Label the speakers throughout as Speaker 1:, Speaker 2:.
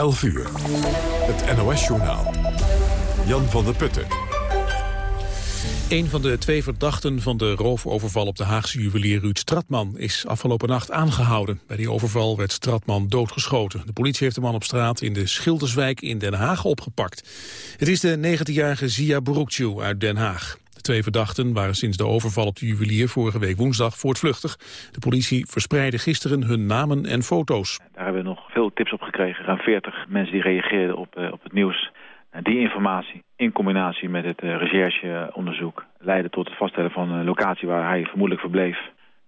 Speaker 1: 11 uur. Het NOS-journaal. Jan van der Putten.
Speaker 2: Een van de twee verdachten van de roofoverval op de Haagse juwelier Ruud Stratman is afgelopen nacht aangehouden. Bij die overval werd Stratman doodgeschoten. De politie heeft de man op straat in de Schilderswijk in Den Haag opgepakt. Het is de 19-jarige Zia Bourukcu uit Den Haag. Twee verdachten waren sinds de overval op de juwelier vorige week woensdag voortvluchtig. De politie verspreidde gisteren hun namen en foto's.
Speaker 3: Daar hebben we nog veel tips op gekregen. Ruim 40 mensen die reageerden op, uh, op het nieuws. Uh, die informatie in combinatie met het uh, rechercheonderzoek leidde tot het vaststellen van een locatie waar hij vermoedelijk verbleef.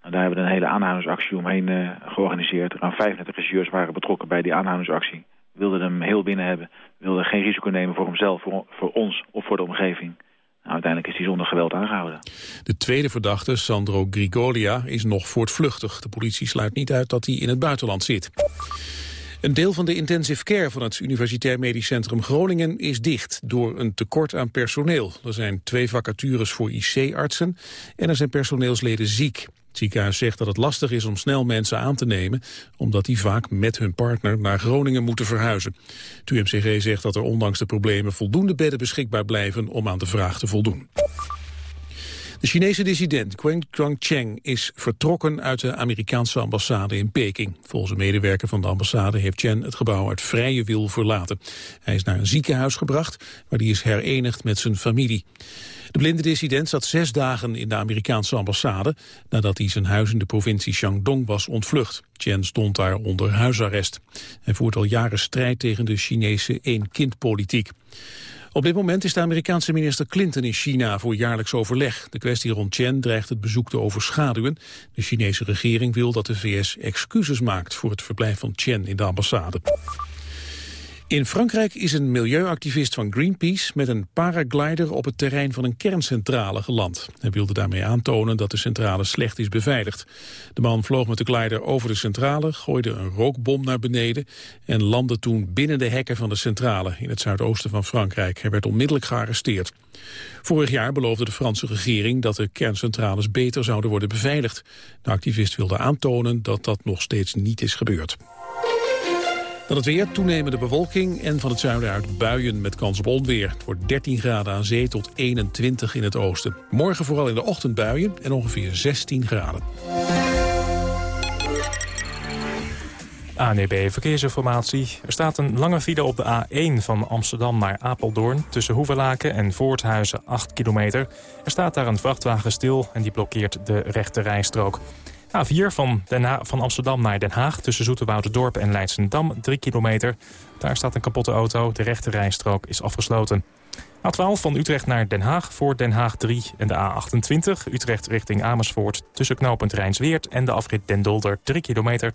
Speaker 3: Nou, daar hebben we een hele aanhoudingsactie omheen georganiseerd. Ruim 35 regisseurs waren betrokken bij die aanhoudingsactie. Wilden hem heel binnen hebben. Wilden geen risico nemen voor hemzelf, voor, voor ons of voor de omgeving. Nou, uiteindelijk is hij zonder geweld aangehouden.
Speaker 2: De tweede verdachte, Sandro Grigolia, is nog voortvluchtig. De politie sluit niet uit dat hij in het buitenland zit. Een deel van de intensive care van het Universitair Medisch Centrum Groningen is dicht door een tekort aan personeel. Er zijn twee vacatures voor IC-artsen en er zijn personeelsleden ziek. Het ziekenhuis zegt dat het lastig is om snel mensen aan te nemen... omdat die vaak met hun partner naar Groningen moeten verhuizen. Het UMCG zegt dat er ondanks de problemen voldoende bedden beschikbaar blijven... om aan de vraag te voldoen. De Chinese dissident Guang Cheng is vertrokken uit de Amerikaanse ambassade in Peking. Volgens een medewerker van de ambassade heeft Chen het gebouw uit vrije wil verlaten. Hij is naar een ziekenhuis gebracht, waar hij is herenigd met zijn familie. De blinde dissident zat zes dagen in de Amerikaanse ambassade... nadat hij zijn huis in de provincie Shandong was ontvlucht. Chen stond daar onder huisarrest. Hij voert al jaren strijd tegen de Chinese één-kind-politiek. Op dit moment is de Amerikaanse minister Clinton in China voor jaarlijks overleg. De kwestie rond Chen dreigt het bezoek te overschaduwen. De Chinese regering wil dat de VS excuses maakt voor het verblijf van Chen in de ambassade. In Frankrijk is een milieuactivist van Greenpeace met een paraglider op het terrein van een kerncentrale geland. Hij wilde daarmee aantonen dat de centrale slecht is beveiligd. De man vloog met de glider over de centrale, gooide een rookbom naar beneden en landde toen binnen de hekken van de centrale in het zuidoosten van Frankrijk. Hij werd onmiddellijk gearresteerd. Vorig jaar beloofde de Franse regering dat de kerncentrales beter zouden worden beveiligd. De activist wilde aantonen dat dat nog steeds niet is gebeurd. Dan het weer, toenemende bewolking en van het zuiden uit buien met kans op onweer. Het wordt 13 graden aan zee tot 21 in het oosten. Morgen vooral in de ochtend buien en ongeveer 16 graden.
Speaker 4: ANEB Verkeersinformatie. Er staat een lange file op de A1 van Amsterdam naar Apeldoorn... tussen Hoevelaken en Voorthuizen 8 kilometer. Er staat daar een vrachtwagen stil en die blokkeert de rechte rijstrook. A4 van, Den van Amsterdam naar Den Haag tussen Dorp en Leidsendam, 3 kilometer. Daar staat een kapotte auto, de rechte rijstrook is afgesloten. A12 van Utrecht naar Den Haag voor Den Haag 3 en de A28 Utrecht richting Amersfoort... tussen knooppunt Rijnsweert en de afrit Den Dolder 3 kilometer.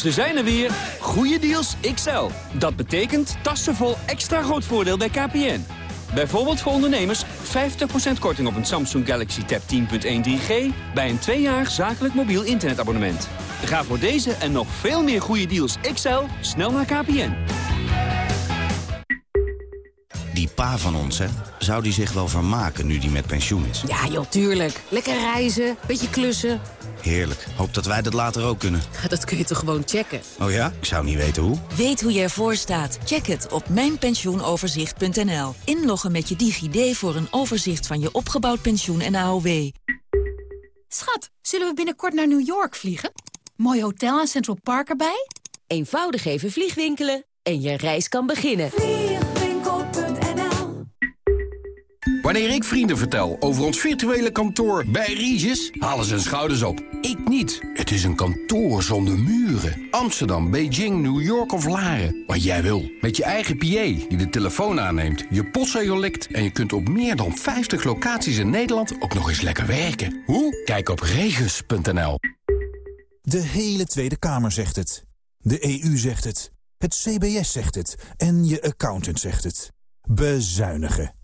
Speaker 5: Ze zijn er weer. Goede deals XL. Dat betekent tassenvol extra groot voordeel bij KPN. Bijvoorbeeld voor ondernemers 50% korting op een Samsung Galaxy Tab 10.1 3G... bij een tweejarig zakelijk mobiel internetabonnement. Ga voor deze en nog veel meer goede deals XL snel naar KPN.
Speaker 6: Die pa van ons, hè? Zou die zich wel vermaken nu die met pensioen is?
Speaker 7: Ja, joh, tuurlijk. Lekker reizen, beetje klussen...
Speaker 6: Heerlijk. Hoop dat wij dat later ook kunnen.
Speaker 7: Dat kun je toch gewoon checken?
Speaker 6: Oh ja? Ik zou niet weten hoe.
Speaker 8: Weet hoe je ervoor staat? Check het op mijnpensioenoverzicht.nl. Inloggen met je DigiD voor een overzicht van je opgebouwd pensioen en AOW.
Speaker 9: Schat, zullen we binnenkort naar New York vliegen? Mooi hotel en Central Park erbij?
Speaker 10: Eenvoudig even vliegwinkelen en je reis kan beginnen. Wanneer ik vrienden vertel over ons virtuele kantoor bij Regis, halen ze hun schouders op. Ik niet. Het is een kantoor zonder muren. Amsterdam, Beijing, New York of Laren. Wat jij wil. Met je eigen PA die de telefoon aanneemt, je postzegel likt... en je kunt op meer dan 50 locaties in Nederland ook nog eens lekker werken. Hoe? Kijk op regis.nl.
Speaker 11: De hele Tweede Kamer zegt het. De EU zegt het. Het CBS zegt het. En je accountant zegt het. Bezuinigen.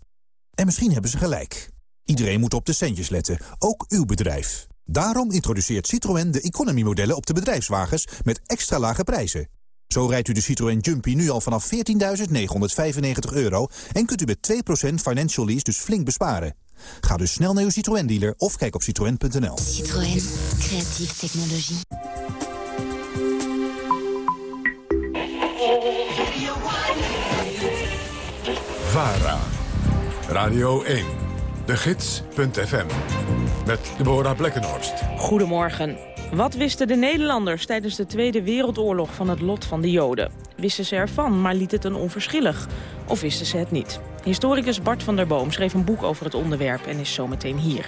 Speaker 11: En misschien hebben ze gelijk. Iedereen moet op de centjes letten, ook uw bedrijf. Daarom introduceert Citroën de economy-modellen op de bedrijfswagens met extra lage prijzen. Zo rijdt u de Citroën Jumpy nu al vanaf 14.995 euro... en kunt u met 2% financial lease dus flink besparen. Ga dus snel naar uw Citroën-dealer of kijk op citroën.nl.
Speaker 12: Citroën. Creatieve technologie.
Speaker 1: VARA. Radio 1. De Gids.fm. Met Deborah Blekkenhorst.
Speaker 13: Goedemorgen. Wat wisten de Nederlanders tijdens de Tweede Wereldoorlog van het lot van de Joden? Wisten ze ervan, maar liet het een onverschillig? Of wisten ze het niet? Historicus Bart van der Boom schreef een boek over het onderwerp en is zometeen hier.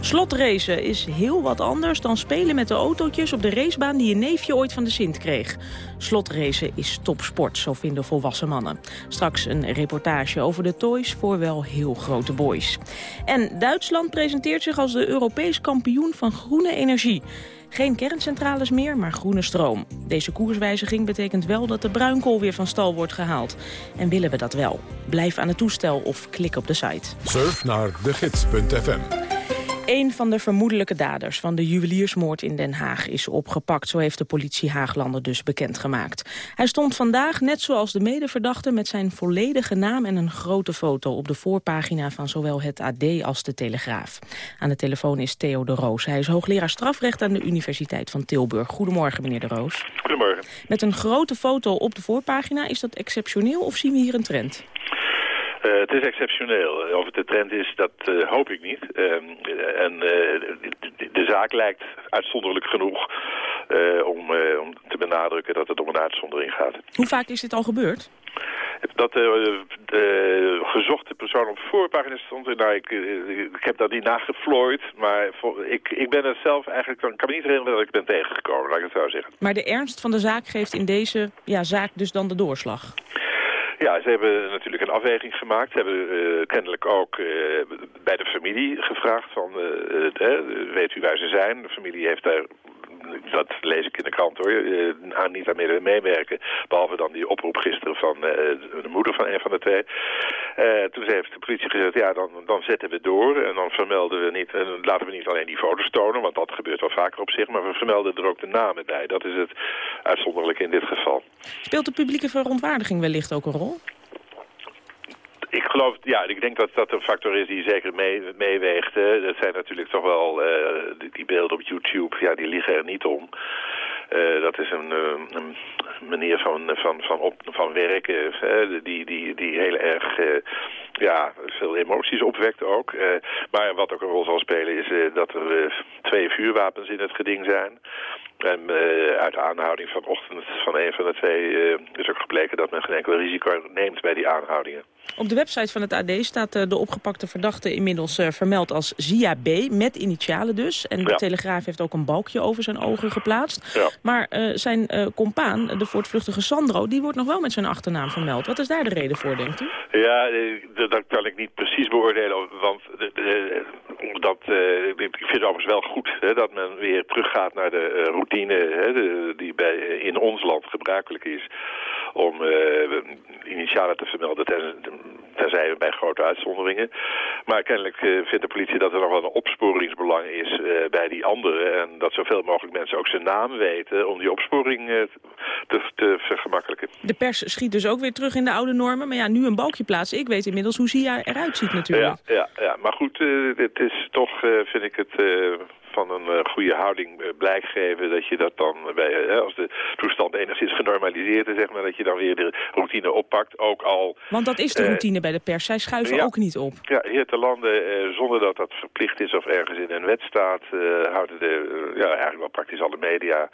Speaker 13: Slotracen is heel wat anders dan spelen met de autootjes op de racebaan die je neefje ooit van de Sint kreeg. Slotracen is topsport, zo vinden volwassen mannen. Straks een reportage over de toys voor wel heel grote boys. En Duitsland presenteert zich als de Europees kampioen van groene energie. Geen kerncentrales meer, maar groene stroom. Deze koerswijziging betekent wel dat de bruinkool weer van stal wordt gehaald. En willen we dat wel? Blijf aan het toestel of klik op de site.
Speaker 1: Surf naar degids.fm.
Speaker 13: Een van de vermoedelijke daders van de juweliersmoord in Den Haag is opgepakt. Zo heeft de politie Haaglanden dus bekendgemaakt. Hij stond vandaag, net zoals de medeverdachte, met zijn volledige naam en een grote foto op de voorpagina van zowel het AD als de Telegraaf. Aan de telefoon is Theo de Roos. Hij is hoogleraar strafrecht aan de Universiteit van Tilburg. Goedemorgen, meneer de Roos.
Speaker 14: Goedemorgen.
Speaker 13: Met een grote foto op de voorpagina, is dat exceptioneel of zien we hier een trend?
Speaker 14: Uh, het is exceptioneel. Of het de trend is, dat uh, hoop ik niet. Uh, en de, de, zaak lijkt uitzonderlijk genoeg om, om, te benadrukken dat het om een uitzondering gaat.
Speaker 13: Hoe vaak is dit al gebeurd?
Speaker 14: Dat de, de gezochte persoon op de voorpagina stond. Nou, ik, ik heb dat niet nageflooid, maar ik, ik ben het zelf eigenlijk, kan me niet herinneren dat ik ben tegengekomen, laat ik het zo zeggen.
Speaker 13: Maar de ernst van de zaak geeft in deze ja, zaak dus dan de doorslag?
Speaker 14: Ja, ze hebben natuurlijk een afweging gemaakt. Ze hebben uh, kennelijk ook uh, bij de familie gevraagd van, uh, weet u waar ze zijn? De familie heeft daar dat lees ik in de krant hoor, uh, aan niet aan meewerken. Behalve dan die oproep gisteren van de moeder van een van de twee. Uh, toen heeft de politie gezegd, ja dan, dan zetten we door en dan vermelden we niet, en laten we niet alleen die foto's tonen, want dat gebeurt wel vaker op zich, maar we vermelden er ook de namen bij. Dat is het uitzonderlijk in dit geval.
Speaker 13: Speelt de publieke verontwaardiging wellicht ook een rol?
Speaker 14: ik geloof, ja, ik denk dat dat een factor is die zeker mee, meeweegt. Dat zijn natuurlijk toch wel, uh, die, die, beelden op YouTube, ja, die liggen er niet om. Uh, dat is een, uh, een, manier van, van, van, op, van werken die, die, die heel erg ja, veel emoties opwekt ook. maar wat ook een rol zal spelen is dat er twee vuurwapens in het geding zijn. En uit de aanhouding vanochtend van een van de twee is ook gebleken dat men geen enkel risico neemt bij die aanhoudingen.
Speaker 13: Op de website van het AD staat de opgepakte verdachte inmiddels vermeld als Zia B. Met initialen dus. En de ja. Telegraaf heeft ook een balkje over zijn ogen geplaatst.
Speaker 14: Ja.
Speaker 13: Maar zijn compaan, de voortvluchtige Sandro, die wordt nog wel met zijn achternaam vermeld. Wat is daar de reden voor, denkt u?
Speaker 14: Ja, dat kan ik niet precies beoordelen. Want dat, ik vind het overigens wel goed hè, dat men weer teruggaat naar de routine hè, die bij, in ons land gebruikelijk is om uh, initialen te vermelden ten, terzij bij grote uitzonderingen. Maar kennelijk uh, vindt de politie dat er nog wel een opsporingsbelang is uh, bij die anderen. En dat zoveel mogelijk mensen ook zijn naam weten om die opsporing te, te vergemakkelijken.
Speaker 13: De pers schiet dus ook weer terug in de oude normen. Maar ja, nu een balkje plaatsen. Ik weet inmiddels hoe Zia eruit ziet natuurlijk.
Speaker 14: Ja, ja, ja. maar goed, het is toch, vind ik het van een uh, goede houding uh, blijk geven dat je dat dan bij, uh, als de toestand enigszins genormaliseerd is, zeg maar, dat je dan weer de routine oppakt. Ook al.
Speaker 13: Want dat is de routine bij de pers. Zij schuiven ook niet op.
Speaker 14: Ja, hier te landen, eh, zonder dat dat verplicht is of ergens in een wet staat... Eh, houden de, ja, eigenlijk wel praktisch alle media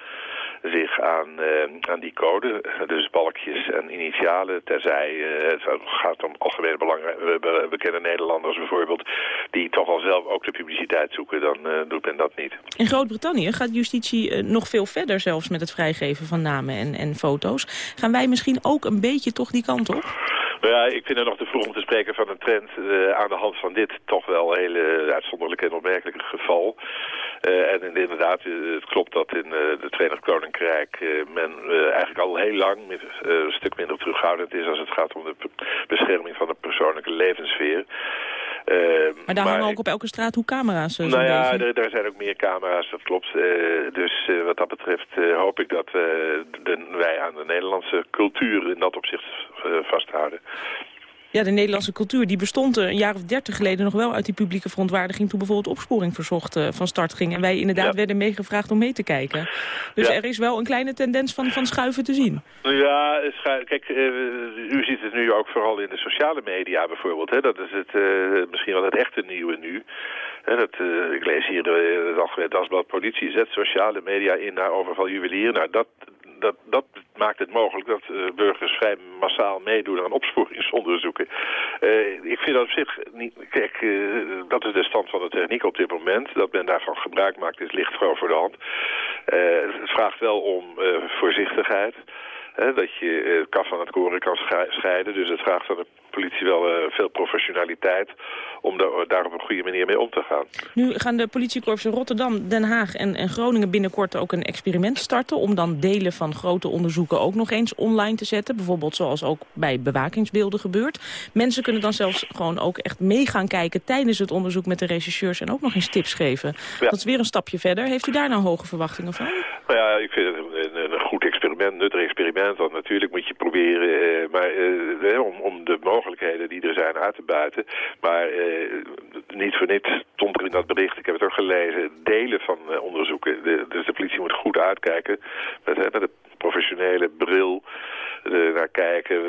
Speaker 14: zich aan, uh, aan die code. Dus balkjes en initialen, terzij uh, het gaat om algemene belangen. We, kennen Nederlanders bijvoorbeeld die toch al zelf ook de publiciteit zoeken. Dan uh, doet men dat niet.
Speaker 13: In Groot-Brittannië gaat justitie nog veel verder zelfs met het vrijgeven van namen en, en foto's. Gaan wij misschien ook een beetje toch die kant op?
Speaker 14: Nou ja, ik vind het nog te vroeg om te spreken van een trend uh, aan de hand van dit toch wel een hele uitzonderlijke en opmerkelijke geval. Uh, en inderdaad, het klopt dat in uh, het Verenigd Koninkrijk men eigenlijk al heel lang een stuk minder terughoudend is als het gaat om de bescherming van de persoonlijke levenssfeer.
Speaker 13: Uh, maar daar hangen ook op elke straat hoe camera's?
Speaker 14: nou ja, er, daar zijn ook meer camera's, dat klopt. Uh, dus uh, wat dat betreft hoop ik dat de, wij aan de Nederlandse cultuur in dat opzicht vasthouden.
Speaker 13: Ja, de Nederlandse cultuur die bestond een jaar of dertig geleden nog wel uit die publieke verontwaardiging... toen bijvoorbeeld opsporing verzocht uh, van start ging. En wij inderdaad werden meegevraagd om mee te kijken. Dus er is wel een kleine tendens van, van schuiven te zien.
Speaker 14: Ja, kijk, uh, u ziet het nu ook vooral in de sociale media bijvoorbeeld. Hè? Dat is het, uh, misschien wel het echte nieuwe nu. Dat, ik lees hier het Algemeen Politie zet sociale media in naar overval juwelier. Nou, dat, dat, dat maakt het mogelijk dat uh, burgers vrij massaal meedoen aan opsporingsonderzoeken. Uh, ik vind dat op zich niet... Kijk, uh, dat is de stand van de techniek op dit moment. Dat men daarvan gebruik maakt is licht voor de hand. het vraagt wel om voorzichtigheid. Hè, dat je het kaf van het koren kan scheiden. Dus het vraagt van de politie wel uh, veel professionaliteit om daar op een goede manier mee om te gaan.
Speaker 13: Nu gaan de politiekorpsen Rotterdam, Den Haag en, en Groningen binnenkort ook een experiment starten... om dan delen van grote onderzoeken ook nog eens online te zetten. Bijvoorbeeld zoals ook bij bewakingsbeelden gebeurt. Mensen kunnen dan zelfs gewoon ook echt mee gaan kijken tijdens het onderzoek met de rechercheurs... en ook nog eens tips geven. Dat is weer een stapje verder. Heeft u daar nou hoge verwachtingen van?
Speaker 14: Nou ja, ik vind het een, experiment, nuttig experiment. Want natuurlijk moet je proberen eh, maar, eh, om, om de mogelijkheden die er zijn uit te buiten. Maar eh, niet voor niets stond er in dat bericht, ik heb het ook gelezen, delen van onderzoeken. De, dus de politie moet goed uitkijken met, met een professionele bril uh, naar kijken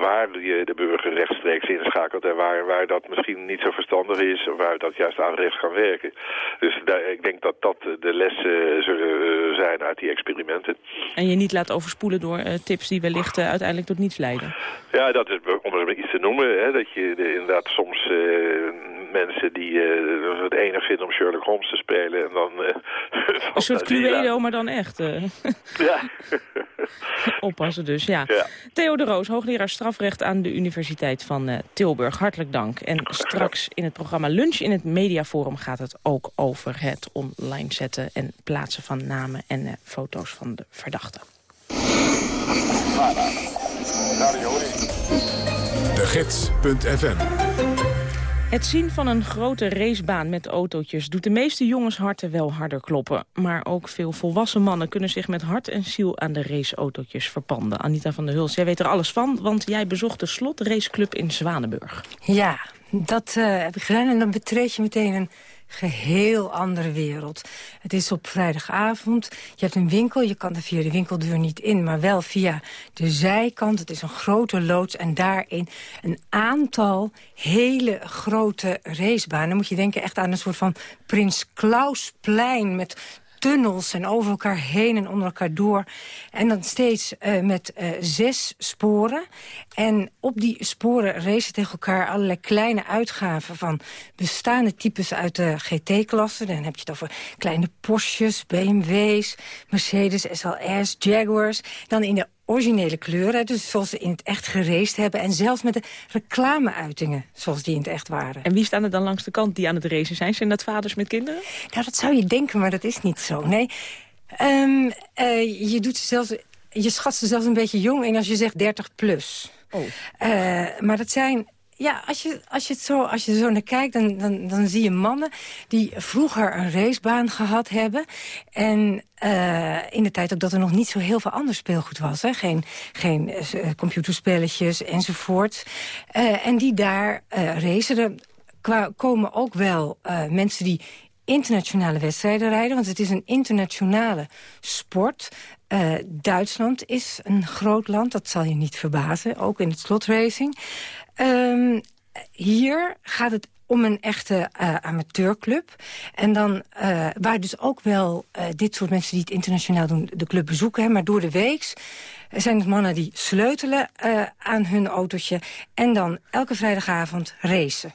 Speaker 14: waar je de burger rechtstreeks inschakelt en waar, waar dat misschien niet zo verstandig is of waar dat juist aanrecht kan werken. Dus daar, ik denk dat dat de lessen zullen zijn uit die experimenten.
Speaker 13: En je niet laat overspoelen door uh, tips die wellicht uh, uiteindelijk tot niets leiden.
Speaker 14: Ja, dat is om er iets te noemen. Hè, dat je inderdaad soms mensen die uh, het enig vinden om Sherlock Holmes te spelen. En dan, uh,
Speaker 13: een soort Cluedo, maar dan echt. Uh.
Speaker 14: Ja.
Speaker 13: Oppassen dus, ja. ja. Theo de Roos, hoogleraar strafrecht aan de Universiteit van Tilburg. Hartelijk dank. En straks in het programma Lunch in het Mediaforum gaat het ook over het online zetten en plaatsen van namen en foto's van de verdachten.
Speaker 1: De Gids.fm
Speaker 13: het zien van een grote racebaan met autootjes doet de meeste jongensharten wel harder kloppen. Maar ook veel volwassen mannen kunnen zich met hart en ziel aan de raceautootjes verpanden. Anita van der Huls, jij weet er alles van, want jij bezocht de Slot Raceclub in Zwanenburg.
Speaker 15: Ja, dat uh, heb ik gedaan en dan betreed je meteen een geheel andere wereld. Het is op vrijdagavond. Je hebt een winkel, je kan er via de winkeldeur niet in... maar wel via de zijkant. Het is een grote loods en daarin een aantal hele grote racebanen. Dan moet je denken echt aan een soort van Prins Klausplein... met tunnels en over elkaar heen en onder elkaar door. En dan steeds uh, met uh, zes sporen. En op die sporen racen tegen elkaar allerlei kleine uitgaven... van bestaande types uit de GT-klasse. Dan heb je het over kleine Porsches, BMW's, Mercedes, SLS, Jaguars. Dan in de originele kleuren, dus zoals ze in het echt gereest hebben... en zelfs met de reclameuitingen zoals die in het echt waren.
Speaker 13: En wie staan er dan langs de kant die aan het racen zijn? Zijn dat vaders met kinderen?
Speaker 15: Nou, dat zou je denken, maar dat is niet zo. Nee, um, uh, je, doet ze zelfs, je schat ze zelfs een beetje jong in als je zegt 30 plus. Oh. Uh, maar dat zijn ja, als je, als je, het zo, als je zo naar kijkt, dan, dan, dan zie je mannen die vroeger een racebaan gehad hebben. En uh, in de tijd ook dat er nog niet zo heel veel ander speelgoed was. Hè? Geen, geen uh, computerspelletjes enzovoort. Uh, en die daar racen. Er komen ook wel mensen die internationale wedstrijden rijden. Want het is een internationale sport. Duitsland is een groot land, dat zal je niet verbazen. Ook in het slotracing. Ehm, hier gaat het om een echte uh, amateurclub. En dan, uh, waar dus ook wel uh, dit soort mensen die het internationaal doen... de club bezoeken, hè, maar door de weeks zijn het mannen die sleutelen aan hun autootje... en dan elke vrijdagavond racen.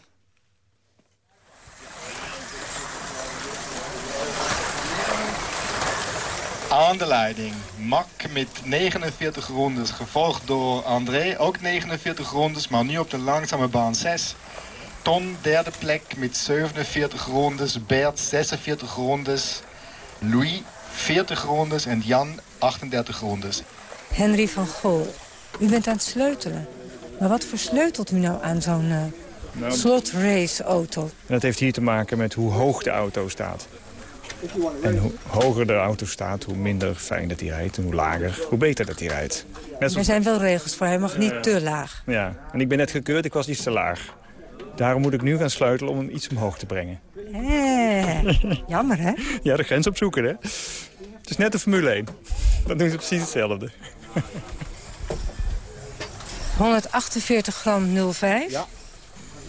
Speaker 16: Aan de leiding Mak met 49 rondes, gevolgd door André, ook 49 rondes, maar nu op de langzame baan 6. Ton, derde plek met 47 rondes, Bert 46 rondes, Louis 40 rondes en Jan 38 rondes.
Speaker 15: Henry van Gool, u bent aan het sleutelen. Maar wat versleutelt u nou aan zo'n uh, nou, slotrace-auto?
Speaker 17: Dat heeft hier te maken met hoe hoog de auto staat. En hoe hoger de auto staat, hoe minder fijn dat hij rijdt. En hoe lager, hoe beter dat hij rijdt.
Speaker 15: Er zijn wel regels voor, hij mag niet te laag.
Speaker 17: Ja, en ik ben net gekeurd, ik was iets te laag. Daarom moet ik nu gaan sleutelen om hem iets omhoog te brengen.
Speaker 15: Eh, jammer, hè?
Speaker 17: Ja, de grens opzoeken, hè? Het is net de Formule 1. Dan doen ze precies hetzelfde.
Speaker 15: 148 gram 05. Ja.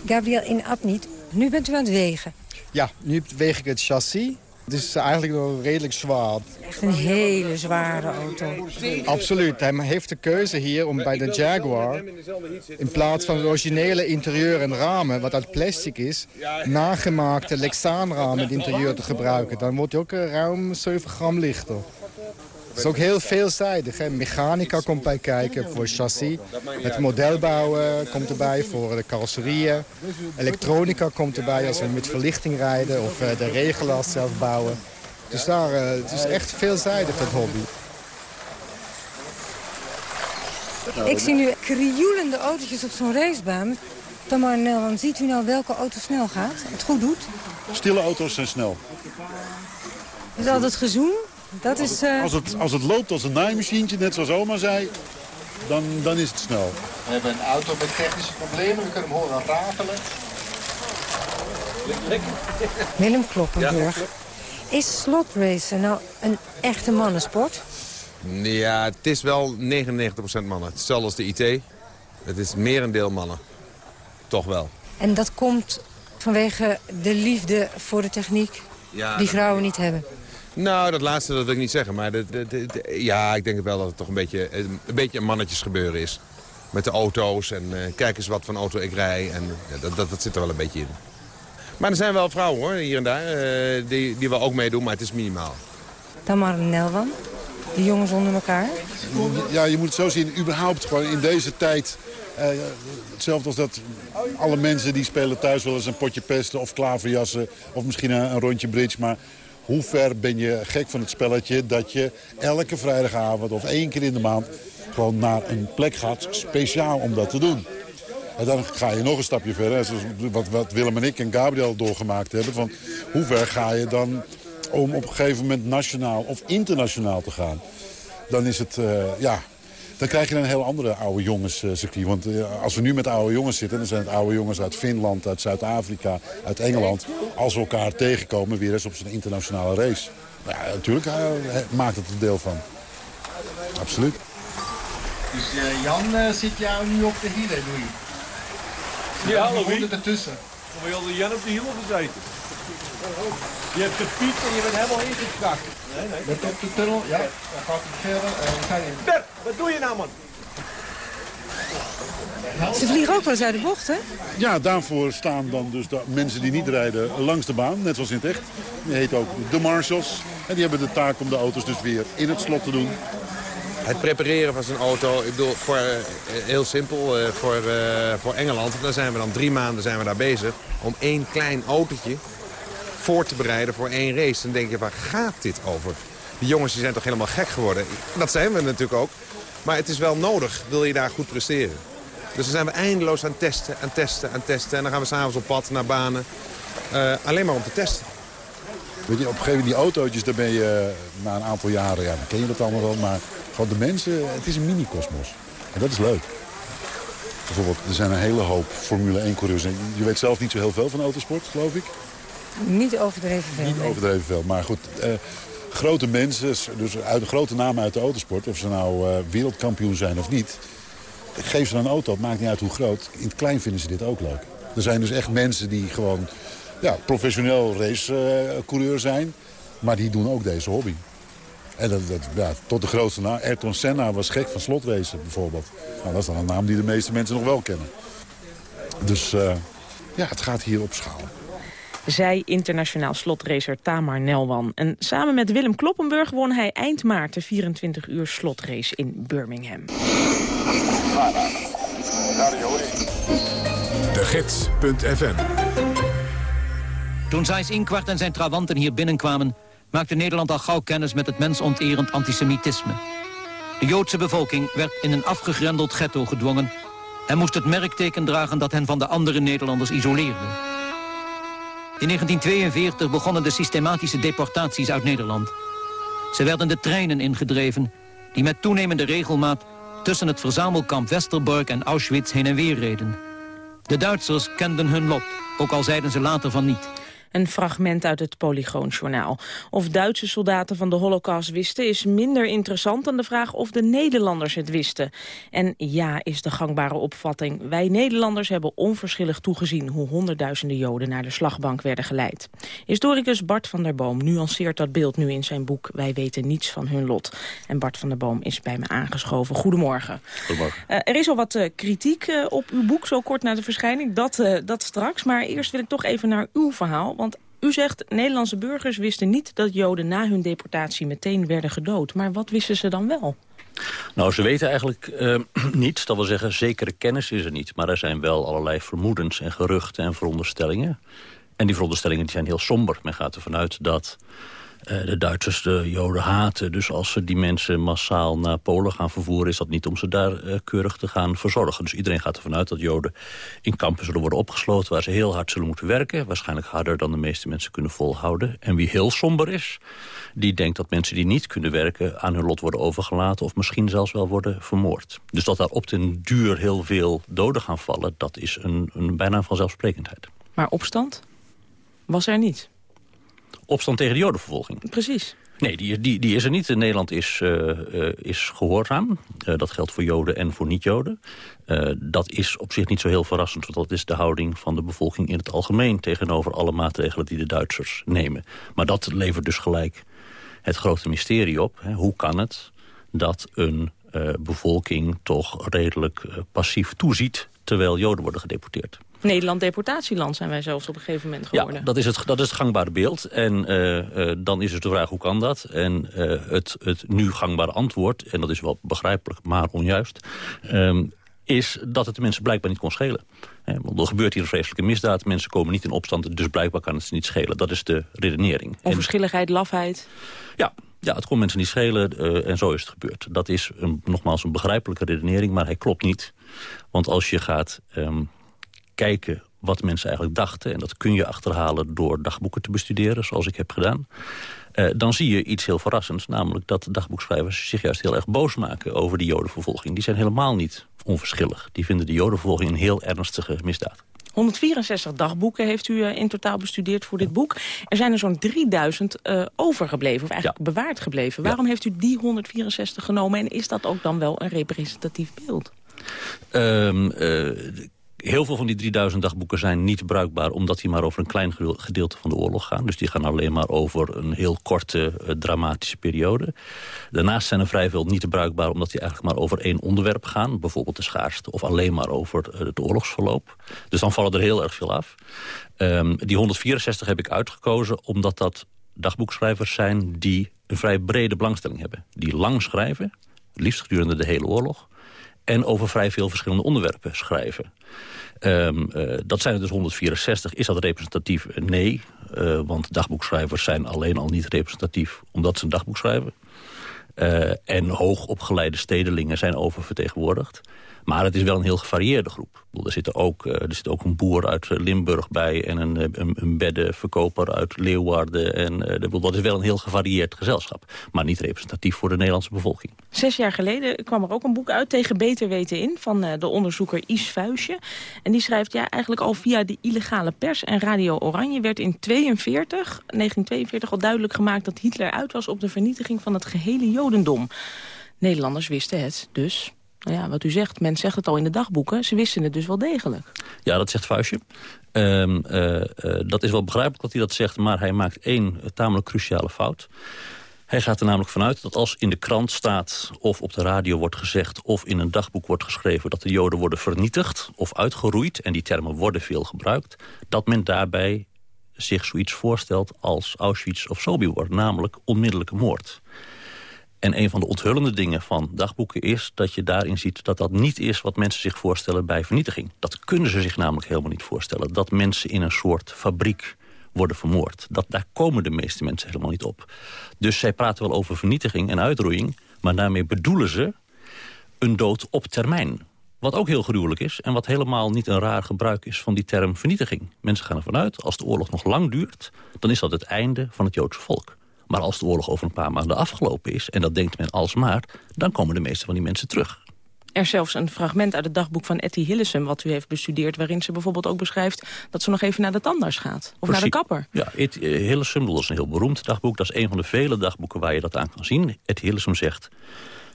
Speaker 15: Gabriel in niet. Nu bent u aan het wegen.
Speaker 18: Ja, nu weeg ik het chassis. Het is eigenlijk nog redelijk zwaar.
Speaker 15: Echt een hele zware auto.
Speaker 18: Absoluut. Hij heeft de keuze hier om bij de Jaguar... in plaats van het originele interieur en ramen, wat uit plastic is... nagemaakte Lexaan-ramen in het interieur te gebruiken. Dan wordt hij ook ruim 7 gram lichter. Het is ook heel veelzijdig. Hè. Mechanica komt bij kijken voor chassis. Het modelbouwen komt erbij voor de carrosserieën. Elektronica komt erbij als we met verlichting rijden of eh, de regelaars zelf bouwen. Dus daar, uh, het is echt veelzijdig het hobby.
Speaker 15: Ik zie nu krioelende autootjes op zo'n racebaan. Tamar Nelwan, ziet u nou welke auto snel gaat? Het goed doet?
Speaker 19: Stille auto's zijn snel.
Speaker 15: Is altijd gezoen? Dat is, uh...
Speaker 19: als, het, als het loopt als een naaimachientje, net zoals oma zei, dan, dan is het snel.
Speaker 16: We hebben een auto met technische problemen, we kunnen hem horen ratelen.
Speaker 15: Willem Kloppenburg. Is slotracen nou een echte mannensport?
Speaker 14: Ja, het is wel 99% mannen. Hetzelfde als de IT. Het is merendeel mannen. Toch wel.
Speaker 15: En dat komt vanwege de liefde voor de techniek
Speaker 14: ja,
Speaker 15: die vrouwen niet hebben?
Speaker 14: Nou, dat laatste dat wil ik niet zeggen. Maar de, de, de, ja, ik denk wel dat het toch een beetje een, beetje een mannetjesgebeuren is. Met de auto's en uh, kijk eens wat voor auto ik rij. En dat, dat, dat, zit er wel een beetje in. Maar er zijn wel vrouwen hoor, hier en daar, uh, die, die wel ook meedoen, maar het is minimaal.
Speaker 15: Tamar Nelwan, die jongens onder elkaar?
Speaker 19: Ja, je moet het zo zien, überhaupt gewoon in deze tijd... Uh, hetzelfde als dat alle mensen die spelen thuis wel eens een potje pesten of klaverjassen... of misschien een, een rondje bridge, maar hoe ver ben je gek van het spelletje dat je elke vrijdagavond of één keer in de maand gewoon naar een plek gaat speciaal om dat te doen. En dan ga je nog een stapje verder, wat, wat Willem en ik en Gabriel doorgemaakt hebben. Van hoe ver ga je dan om op een gegeven moment nationaal of internationaal te gaan? Dan is het, uh, ja, dan krijg je een heel andere oude jongens circuit. Want uh, als we nu met oude jongens zitten, dan zijn het oude jongens uit Finland, uit Zuid-Afrika, uit Engeland. Als we elkaar tegenkomen weer eens op zo'n internationale race. Nou ja, natuurlijk uh, maakt het er deel van. Absoluut.
Speaker 16: Dus Jan zit jou nu op de hielen?
Speaker 20: Ja, Louis.
Speaker 16: Je ertussen.
Speaker 20: Kom je al Jan op de hielen gezeten? Je hebt gepiekt en je bent helemaal ingekakt. Nee, nee.
Speaker 16: Met op de tunnel, ja. Dan gaat het verder en we gaan in.
Speaker 20: Bert, wat doe je nou, man?
Speaker 15: Ze vliegen ook wel eens uit de bocht, hè?
Speaker 19: Ja, daarvoor staan dan dus de mensen die niet rijden langs de baan, net zoals in het echt. Die heet ook de marshals. En die hebben de taak om de auto's dus weer in het slot te doen.
Speaker 14: Het prepareren van zo'n auto, ik bedoel, voor, uh, heel simpel, uh, voor, uh, voor Engeland. Daar zijn we dan drie maanden zijn we daar bezig om één klein autootje voor te bereiden voor één race. Dan denk je, waar gaat dit over? Die jongens die zijn toch helemaal gek geworden? Dat zijn we natuurlijk ook. Maar het is wel nodig, wil je daar goed presteren. Dus dan zijn we eindeloos aan testen, aan testen, aan testen. En dan gaan we s'avonds op pad naar banen. Uh, alleen maar om te testen.
Speaker 19: Weet je, op een gegeven moment die autootjes, daar ben je uh, na een aantal jaren, ja, dan ken je dat allemaal wel. Maar gewoon de mensen, het is een mini-kosmos. En dat is leuk. Bijvoorbeeld, er zijn een hele hoop Formule 1-coureurs. Je weet zelf niet zo heel veel van autosport, geloof ik.
Speaker 15: Niet overdreven veel.
Speaker 19: Niet overdreven veel, maar goed. Uh, grote mensen, dus uit, grote namen uit de autosport... of ze nou uh, wereldkampioen zijn of niet... geef ze een auto, het maakt niet uit hoe groot. In het klein vinden ze dit ook leuk. Er zijn dus echt mensen die gewoon ja, professioneel racecoureur zijn. Maar die doen ook deze hobby. En dat, dat, ja, tot de grootste naam. Ayrton Senna was gek van slotracen bijvoorbeeld. Nou, dat is dan een naam die de meeste mensen nog wel kennen. Dus uh, ja, het gaat hier op schaal.
Speaker 13: Zij internationaal slotracer Tamar Nelwan. En samen met Willem Kloppenburg won hij eind maart de 24 uur slotrace in Birmingham.
Speaker 1: De Gids.fm
Speaker 21: Toen Zijs Inkwart en zijn trawanten hier binnenkwamen... maakte Nederland al gauw kennis met het mensonterend antisemitisme. De Joodse bevolking werd in een afgegrendeld ghetto gedwongen... en moest het merkteken dragen dat hen van de andere Nederlanders isoleerde. In 1942 begonnen de systematische deportaties uit Nederland. Ze werden de treinen ingedreven die met toenemende regelmaat tussen het verzamelkamp Westerbork en Auschwitz heen en weer reden. De Duitsers kenden hun lot, ook al zeiden ze later van niet.
Speaker 13: Een fragment uit het Polygoonjournaal. Of Duitse soldaten van de holocaust wisten... is minder interessant dan de vraag of de Nederlanders het wisten. En ja, is de gangbare opvatting. Wij Nederlanders hebben onverschillig toegezien... hoe honderdduizenden Joden naar de slagbank werden geleid. Historicus Bart van der Boom nuanceert dat beeld nu in zijn boek... Wij weten niets van hun lot. En Bart van der Boom is bij me aangeschoven. Goedemorgen.
Speaker 22: Goedemorgen.
Speaker 13: Uh, er is al wat uh, kritiek uh, op uw boek, zo kort na de verschijning. Dat, dat straks. Maar eerst wil ik toch even naar uw verhaal. U zegt, Nederlandse burgers wisten niet dat Joden na hun deportatie meteen werden gedood. Maar wat wisten ze dan wel?
Speaker 22: Nou, ze weten eigenlijk uh, niets. Dat wil zeggen, zekere kennis is er niet. Maar er zijn wel allerlei vermoedens en geruchten en veronderstellingen. En die veronderstellingen die zijn heel somber. Men gaat ervan uit dat de Duitsers de Joden haten. Dus als ze die mensen massaal naar Polen gaan vervoeren... is dat niet om ze daar uh, keurig te gaan verzorgen. Dus iedereen gaat ervan uit dat Joden in kampen zullen worden opgesloten... waar ze heel hard zullen moeten werken. Waarschijnlijk harder dan de meeste mensen kunnen volhouden. En wie heel somber is, die denkt dat mensen die niet kunnen werken... aan hun lot worden overgelaten of misschien zelfs wel worden vermoord. Dus dat daar op den duur heel veel doden gaan vallen... dat is een, een bijna vanzelfsprekendheid.
Speaker 13: Maar opstand was er niet?
Speaker 22: Opstand tegen de jodenvervolging.
Speaker 13: Precies.
Speaker 22: Nee, die, die, die is er niet. In Nederland is, uh, uh, is gehoorzaam. Uh, dat geldt voor joden en voor niet-joden. dat is op zich niet zo heel verrassend... want dat is de houding van de bevolking in het algemeen... tegenover alle maatregelen die de Duitsers nemen. Maar dat levert dus gelijk het grote mysterie op. Hè. Hoe kan het dat een bevolking toch redelijk passief toeziet... terwijl joden worden gedeporteerd?
Speaker 13: Nederland deportatieland zijn wij zelfs op een gegeven moment geworden.
Speaker 22: Ja, dat is het, dat is het gangbare beeld. En uh, uh, dan is dus de vraag, hoe kan dat? En uh, het, het nu gangbare antwoord, en dat is wel begrijpelijk, maar onjuist... Um, is dat het de mensen blijkbaar niet kon schelen. He, want er gebeurt hier een vreselijke misdaad. Mensen komen niet in opstand, dus blijkbaar kan het ze niet schelen. Dat is de redenering.
Speaker 13: Onverschilligheid, lafheid?
Speaker 22: Ja, ja, het kon mensen niet schelen uh, en zo is het gebeurd. Dat is een, nogmaals een begrijpelijke redenering, maar hij klopt niet. Want als je gaat um, kijken wat mensen eigenlijk dachten... en dat kun je achterhalen door dagboeken te bestuderen, zoals ik heb gedaan... Uh, dan zie je iets heel verrassends, namelijk dat dagboekschrijvers zich juist heel erg boos maken over die jodenvervolging. Die zijn helemaal niet onverschillig. Die vinden de jodenvervolging een heel ernstige misdaad.
Speaker 13: 164 dagboeken heeft u uh, in totaal bestudeerd voor dit boek. Er zijn er zo'n 3000 uh, overgebleven, of eigenlijk ja. bewaard gebleven. Waarom ja. heeft u die 164 genomen en is dat ook dan wel een representatief beeld?
Speaker 22: Um, Heel veel van die 3000 dagboeken zijn niet bruikbaar... omdat die maar over een klein gedeelte van de oorlog gaan. Dus die gaan alleen maar over een heel korte, uh, dramatische periode. Daarnaast zijn er vrij veel niet bruikbaar... omdat die eigenlijk maar over één onderwerp gaan. Bijvoorbeeld de schaarste. Of alleen maar over uh, het oorlogsverloop. Dus dan vallen er heel erg veel af. Um, die 164 heb ik uitgekozen omdat dat dagboekschrijvers zijn... die een vrij brede belangstelling hebben. Die lang schrijven, liefst gedurende de hele oorlog en over vrij veel verschillende onderwerpen schrijven. Um, uh, dat zijn er dus 164. Is dat representatief? Nee, uh, want dagboekschrijvers zijn alleen al niet representatief... omdat ze een dagboek schrijven. Uh, en hoogopgeleide stedelingen zijn oververtegenwoordigd. Maar het is wel een heel gevarieerde groep. Er zit ook, er zit ook een boer uit Limburg bij... en een, een, een beddenverkoper uit Leeuwarden. En, dat is wel een heel gevarieerd gezelschap. Maar niet representatief voor de Nederlandse bevolking.
Speaker 13: Zes jaar geleden kwam er ook een boek uit tegen Beter Weten In... van de onderzoeker Is Vuistje. En die schrijft, ja, eigenlijk al via de illegale pers en Radio Oranje... werd in 42, 1942 al duidelijk gemaakt dat Hitler uit was... op de vernietiging van het gehele Jodendom. Nederlanders wisten het, dus ja, wat u zegt, men zegt het al in de dagboeken. Ze wisten het dus wel degelijk.
Speaker 22: Ja, dat zegt Vuistje. Ehm, eh, eh, dat is wel begrijpelijk dat hij dat zegt, maar hij maakt één tamelijk cruciale fout. Hij gaat er namelijk vanuit dat als in de krant staat... of op de radio wordt gezegd of in een dagboek wordt geschreven... dat de Joden worden vernietigd of uitgeroeid... en die termen worden veel gebruikt... dat men daarbij zich zoiets voorstelt als Auschwitz of Sobibor... namelijk onmiddellijke moord. En een van de onthullende dingen van dagboeken is dat je daarin ziet dat dat niet is wat mensen zich voorstellen bij vernietiging. Dat kunnen ze zich namelijk helemaal niet voorstellen. Dat mensen in een soort fabriek worden vermoord. Dat, daar komen de meeste mensen helemaal niet op. Dus zij praten wel over vernietiging en uitroeiing... maar daarmee bedoelen ze een dood op termijn. Wat ook heel gruwelijk is en wat helemaal niet een raar gebruik is van die term vernietiging. Mensen gaan ervan uit, als de oorlog nog lang duurt... dan is dat het einde van het Joodse volk. Maar als de oorlog over een paar maanden afgelopen is... en dat denkt men alsmaar, dan komen de meeste van die mensen terug.
Speaker 13: Er is zelfs een fragment uit het dagboek van Etty Hillesum... wat u heeft bestudeerd, waarin ze bijvoorbeeld ook beschrijft... dat ze nog even naar de tandarts gaat. Of naar de kapper.
Speaker 22: Ja, Etty eh, Hillesum, dat is een heel beroemd dagboek. Dat is een van de vele dagboeken waar je dat aan kan zien. Etty Hillesum zegt...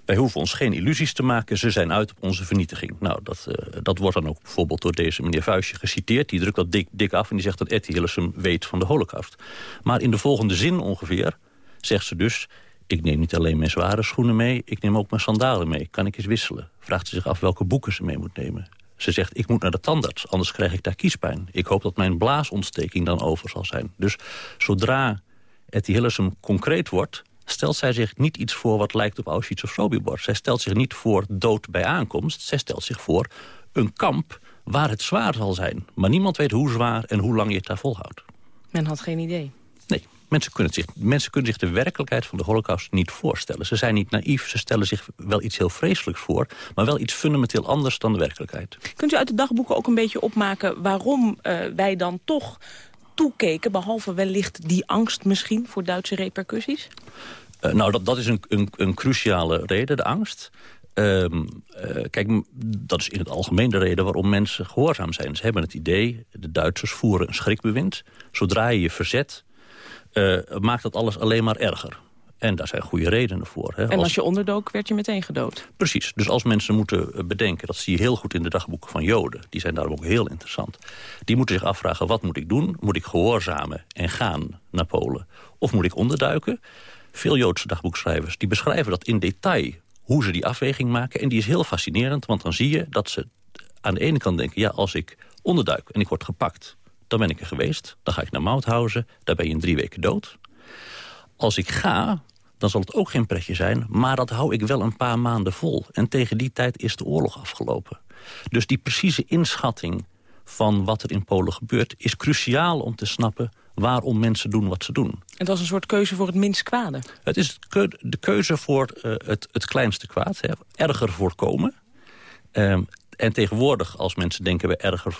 Speaker 22: Wij hoeven ons geen illusies te maken, ze zijn uit op onze vernietiging. Nou, dat, uh, dat wordt dan ook bijvoorbeeld door deze meneer Vuistje geciteerd. Die drukt dat dik, dik af en die zegt dat Etty Hillesum weet van de holocaust. Maar in de volgende zin ongeveer zegt ze dus... ik neem niet alleen mijn zware schoenen mee, ik neem ook mijn sandalen mee. Kan ik eens wisselen? Vraagt ze zich af welke boeken ze mee moet nemen. Ze zegt, ik moet naar de tandarts, anders krijg ik daar kiespijn. Ik hoop dat mijn blaasontsteking dan over zal zijn. Dus zodra Etty Hillesum concreet wordt... stelt zij zich niet iets voor wat lijkt op Auschwitz of Sobibor. Zij stelt zich niet voor dood bij aankomst. Zij stelt zich voor een kamp waar het zwaar zal zijn. Maar niemand weet hoe zwaar en hoe lang je het daar volhoudt.
Speaker 13: Men had geen idee.
Speaker 22: Nee. Mensen kunnen, zich, mensen kunnen zich de werkelijkheid van de holocaust niet voorstellen. Ze zijn niet naïef, ze stellen zich wel iets heel vreselijks voor... maar wel iets fundamenteel anders dan de werkelijkheid.
Speaker 13: Kunt u uit de dagboeken ook een beetje opmaken... waarom uh, wij dan toch behalve wellicht die angst misschien... voor Duitse repercussies?
Speaker 22: Uh, nou, dat, dat is een, een, een cruciale reden, de angst. Um, uh, kijk, dat is in het algemeen de reden waarom mensen gehoorzaam zijn. Ze hebben het idee, de Duitsers voeren een schrikbewind. Zodra je je verzet, uh, maakt dat alles alleen maar erger. En daar zijn goede redenen voor. Hè.
Speaker 13: En als je onderdook, werd je meteen gedood.
Speaker 22: Precies. Dus als mensen moeten bedenken, dat zie je heel goed in de dagboeken van Joden. Die zijn daarom ook heel interessant. Die moeten zich afvragen, wat moet ik doen? Moet ik gehoorzamen en gaan naar Polen? Of moet ik onderduiken? Veel Joodse dagboekschrijvers die beschrijven dat in detail hoe ze die afweging maken. En die is heel fascinerend, want dan zie je dat ze aan de ene kant denken... ja, als ik onderduik en ik word gepakt, dan ben ik er geweest. Dan ga ik naar Mauthausen, daar ben je in drie weken dood. Als ik ga, dan zal het ook geen pretje zijn... maar dat hou ik wel een paar maanden vol. En tegen die tijd is de oorlog afgelopen. Dus die precieze inschatting van wat er in Polen gebeurt... is cruciaal om te snappen waarom mensen doen wat ze doen.
Speaker 13: Het was een soort keuze voor het minst kwade?
Speaker 22: Het is de keuze voor uh, het, het kleinste kwaad. Hè. Erger voorkomen. Um, en tegenwoordig, als mensen denken we erger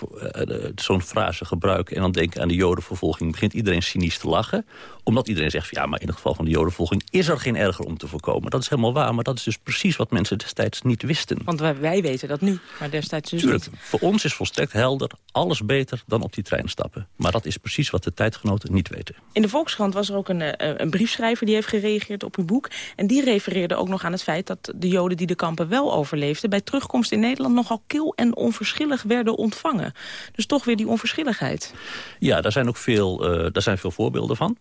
Speaker 22: uh, zo'n frase gebruiken... en dan denken aan de jodenvervolging, begint iedereen cynisch te lachen. Omdat iedereen zegt, van, ja, maar in het geval van de jodenvervolging... is er geen erger om te voorkomen. Dat is helemaal waar, maar dat is dus precies wat mensen destijds niet wisten.
Speaker 13: Want wij, weten dat nu, maar destijds dus
Speaker 22: Tuurlijk, niet. Voor ons is volstrekt helder, alles beter dan op die trein stappen. Maar dat is precies wat de tijdgenoten niet weten.
Speaker 13: In de Volkskrant was er ook een, een briefschrijver die heeft gereageerd op uw boek. En die refereerde ook nog aan het feit dat de joden die de kampen wel overleefden... bij terugkomst in Nederland nogal kil en onverschillig werden ontvangen. Dus toch weer die onverschilligheid.
Speaker 22: Ja, daar zijn ook veel, uh, daar zijn veel voorbeelden van.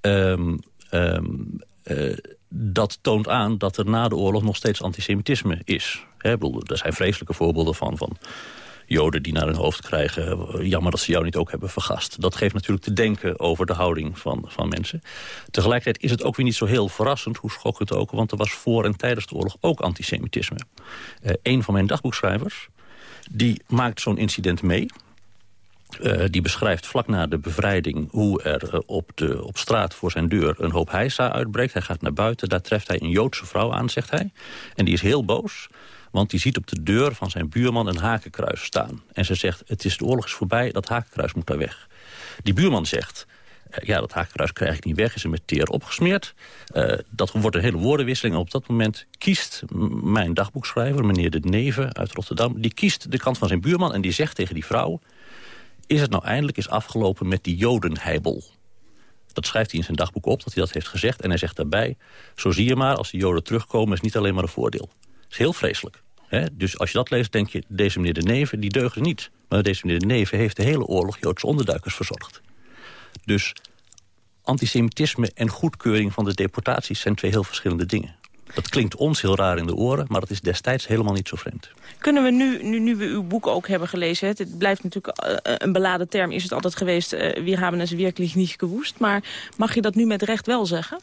Speaker 22: Um, um, uh, dat toont aan dat er na de oorlog nog steeds antisemitisme is. He, bedoel, er zijn vreselijke voorbeelden van... van Joden die naar hun hoofd krijgen... jammer dat ze jou niet ook hebben vergast. Dat geeft natuurlijk te denken over de houding van, van mensen. Tegelijkertijd is het ook weer niet zo heel verrassend, hoe schokkend ook... want er was voor en tijdens de oorlog ook antisemitisme. Uh, een van mijn dagboekschrijvers die maakt zo'n incident mee. Uh, die beschrijft vlak na de bevrijding hoe er uh, op, de, op straat voor zijn deur een hoop heisa uitbreekt. Hij gaat naar buiten, daar treft hij een Joodse vrouw aan, zegt hij. En die is heel boos, want die ziet op de deur van zijn buurman een hakenkruis staan. En ze zegt, het is, de oorlog is voorbij, dat hakenkruis moet daar weg. Die buurman zegt, ja, dat hakenkruis krijg ik niet weg, is er met teer opgesmeerd. Uh, dat wordt een hele woordenwisseling. En op dat moment kiest mijn dagboekschrijver, meneer De Neven uit Rotterdam... die kiest de kant van zijn buurman en die zegt tegen die vrouw... is het nou eindelijk eens afgelopen met die jodenheibel? Dat schrijft hij in zijn dagboek op, dat hij dat heeft gezegd. En hij zegt daarbij, zo zie je maar, als die joden terugkomen... is niet alleen maar een voordeel. Dat is heel vreselijk. Dus als je dat leest, denk je, deze meneer De Neve, die deugt niet. Maar deze meneer De Neve heeft de hele oorlog Joodse onderduikers verzorgd. Dus antisemitisme en goedkeuring van de deportaties zijn twee heel verschillende dingen. Dat klinkt ons heel raar in de oren, maar dat is destijds helemaal niet zo vreemd.
Speaker 13: Kunnen we nu, nu, nu we uw boek ook hebben gelezen... Het, blijft natuurlijk uh, een beladen term, is het altijd geweest... Uh, haben es wirklich niet gewoest. Maar mag je dat nu met recht wel zeggen?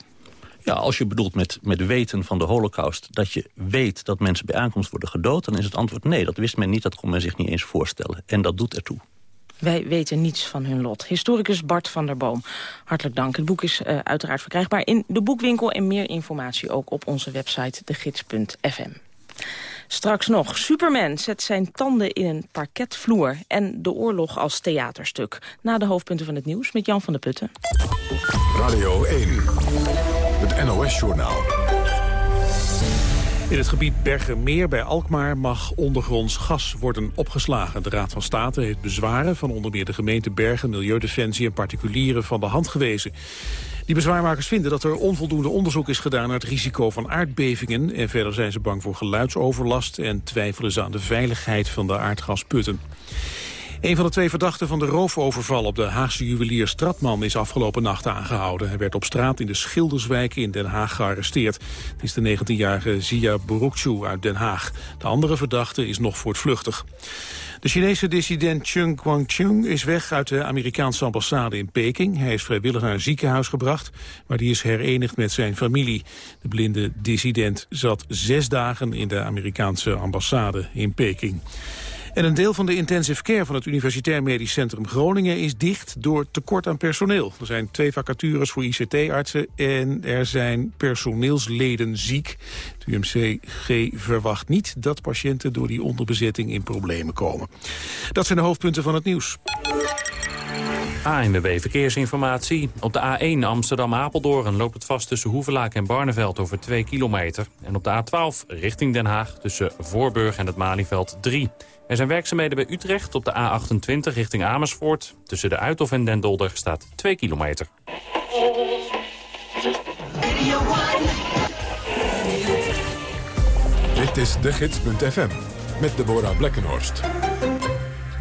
Speaker 22: Ja, als je bedoelt met, met weten van de holocaust... dat je weet dat mensen bij aankomst worden gedood... dan is het antwoord nee, dat wist men niet, dat kon men zich niet eens voorstellen. En dat doet ertoe.
Speaker 13: Wij weten niets van hun lot. Historicus Bart van der Boom, hartelijk dank. Het boek is uh, uiteraard verkrijgbaar in de boekwinkel... en meer informatie ook op onze website degids.fm. Straks nog. Superman zet zijn tanden in een parketvloer... en de oorlog als theaterstuk. Na de hoofdpunten van het nieuws met Jan van der Putten.
Speaker 1: Radio 1, het NOS-journaal.
Speaker 2: In het gebied Bergermeer bij Alkmaar mag ondergronds gas worden opgeslagen. De Raad van State heeft bezwaren van onder meer de gemeente Bergen, Milieudefensie en particulieren van de hand gewezen. Die bezwaarmakers vinden dat er onvoldoende onderzoek is gedaan naar het risico van aardbevingen. En verder zijn ze bang voor geluidsoverlast en twijfelen ze aan de veiligheid van de aardgasputten. Een van de twee verdachten van de roofoverval op de Haagse juwelier Stratman is afgelopen nacht aangehouden. Hij werd op straat in de Schilderswijk in Den Haag gearresteerd. Het is de 19-jarige Zia Burukchu uit Den Haag. De andere verdachte is nog voortvluchtig. De Chinese dissident Chung Guangcheng is weg uit de Amerikaanse ambassade in Peking. Hij is vrijwillig naar een ziekenhuis gebracht, waar hij is herenigd met zijn familie. De blinde dissident zat zes dagen in de Amerikaanse ambassade in Peking. En een deel van de intensive care van het Universitair Medisch Centrum Groningen is dicht door tekort aan personeel. Er zijn twee vacatures voor ICT-artsen en er zijn personeelsleden ziek. Het UMCG verwacht niet dat patiënten door die onderbezetting in problemen komen. Dat zijn de hoofdpunten van het nieuws.
Speaker 3: ANWB Verkeersinformatie. Op de A1 Amsterdam-Apeldoorn loopt het vast tussen Hoevelaak en Barneveld over 2 kilometer. En op de A12 richting Den Haag tussen Voorburg en het Malieveld 3. Er zijn werkzaamheden bij Utrecht op de A28 richting Amersfoort. Tussen de Uithof en Den Dolder staat 2 kilometer.
Speaker 1: Dit is de gids.fm met Deborah Blekkenhorst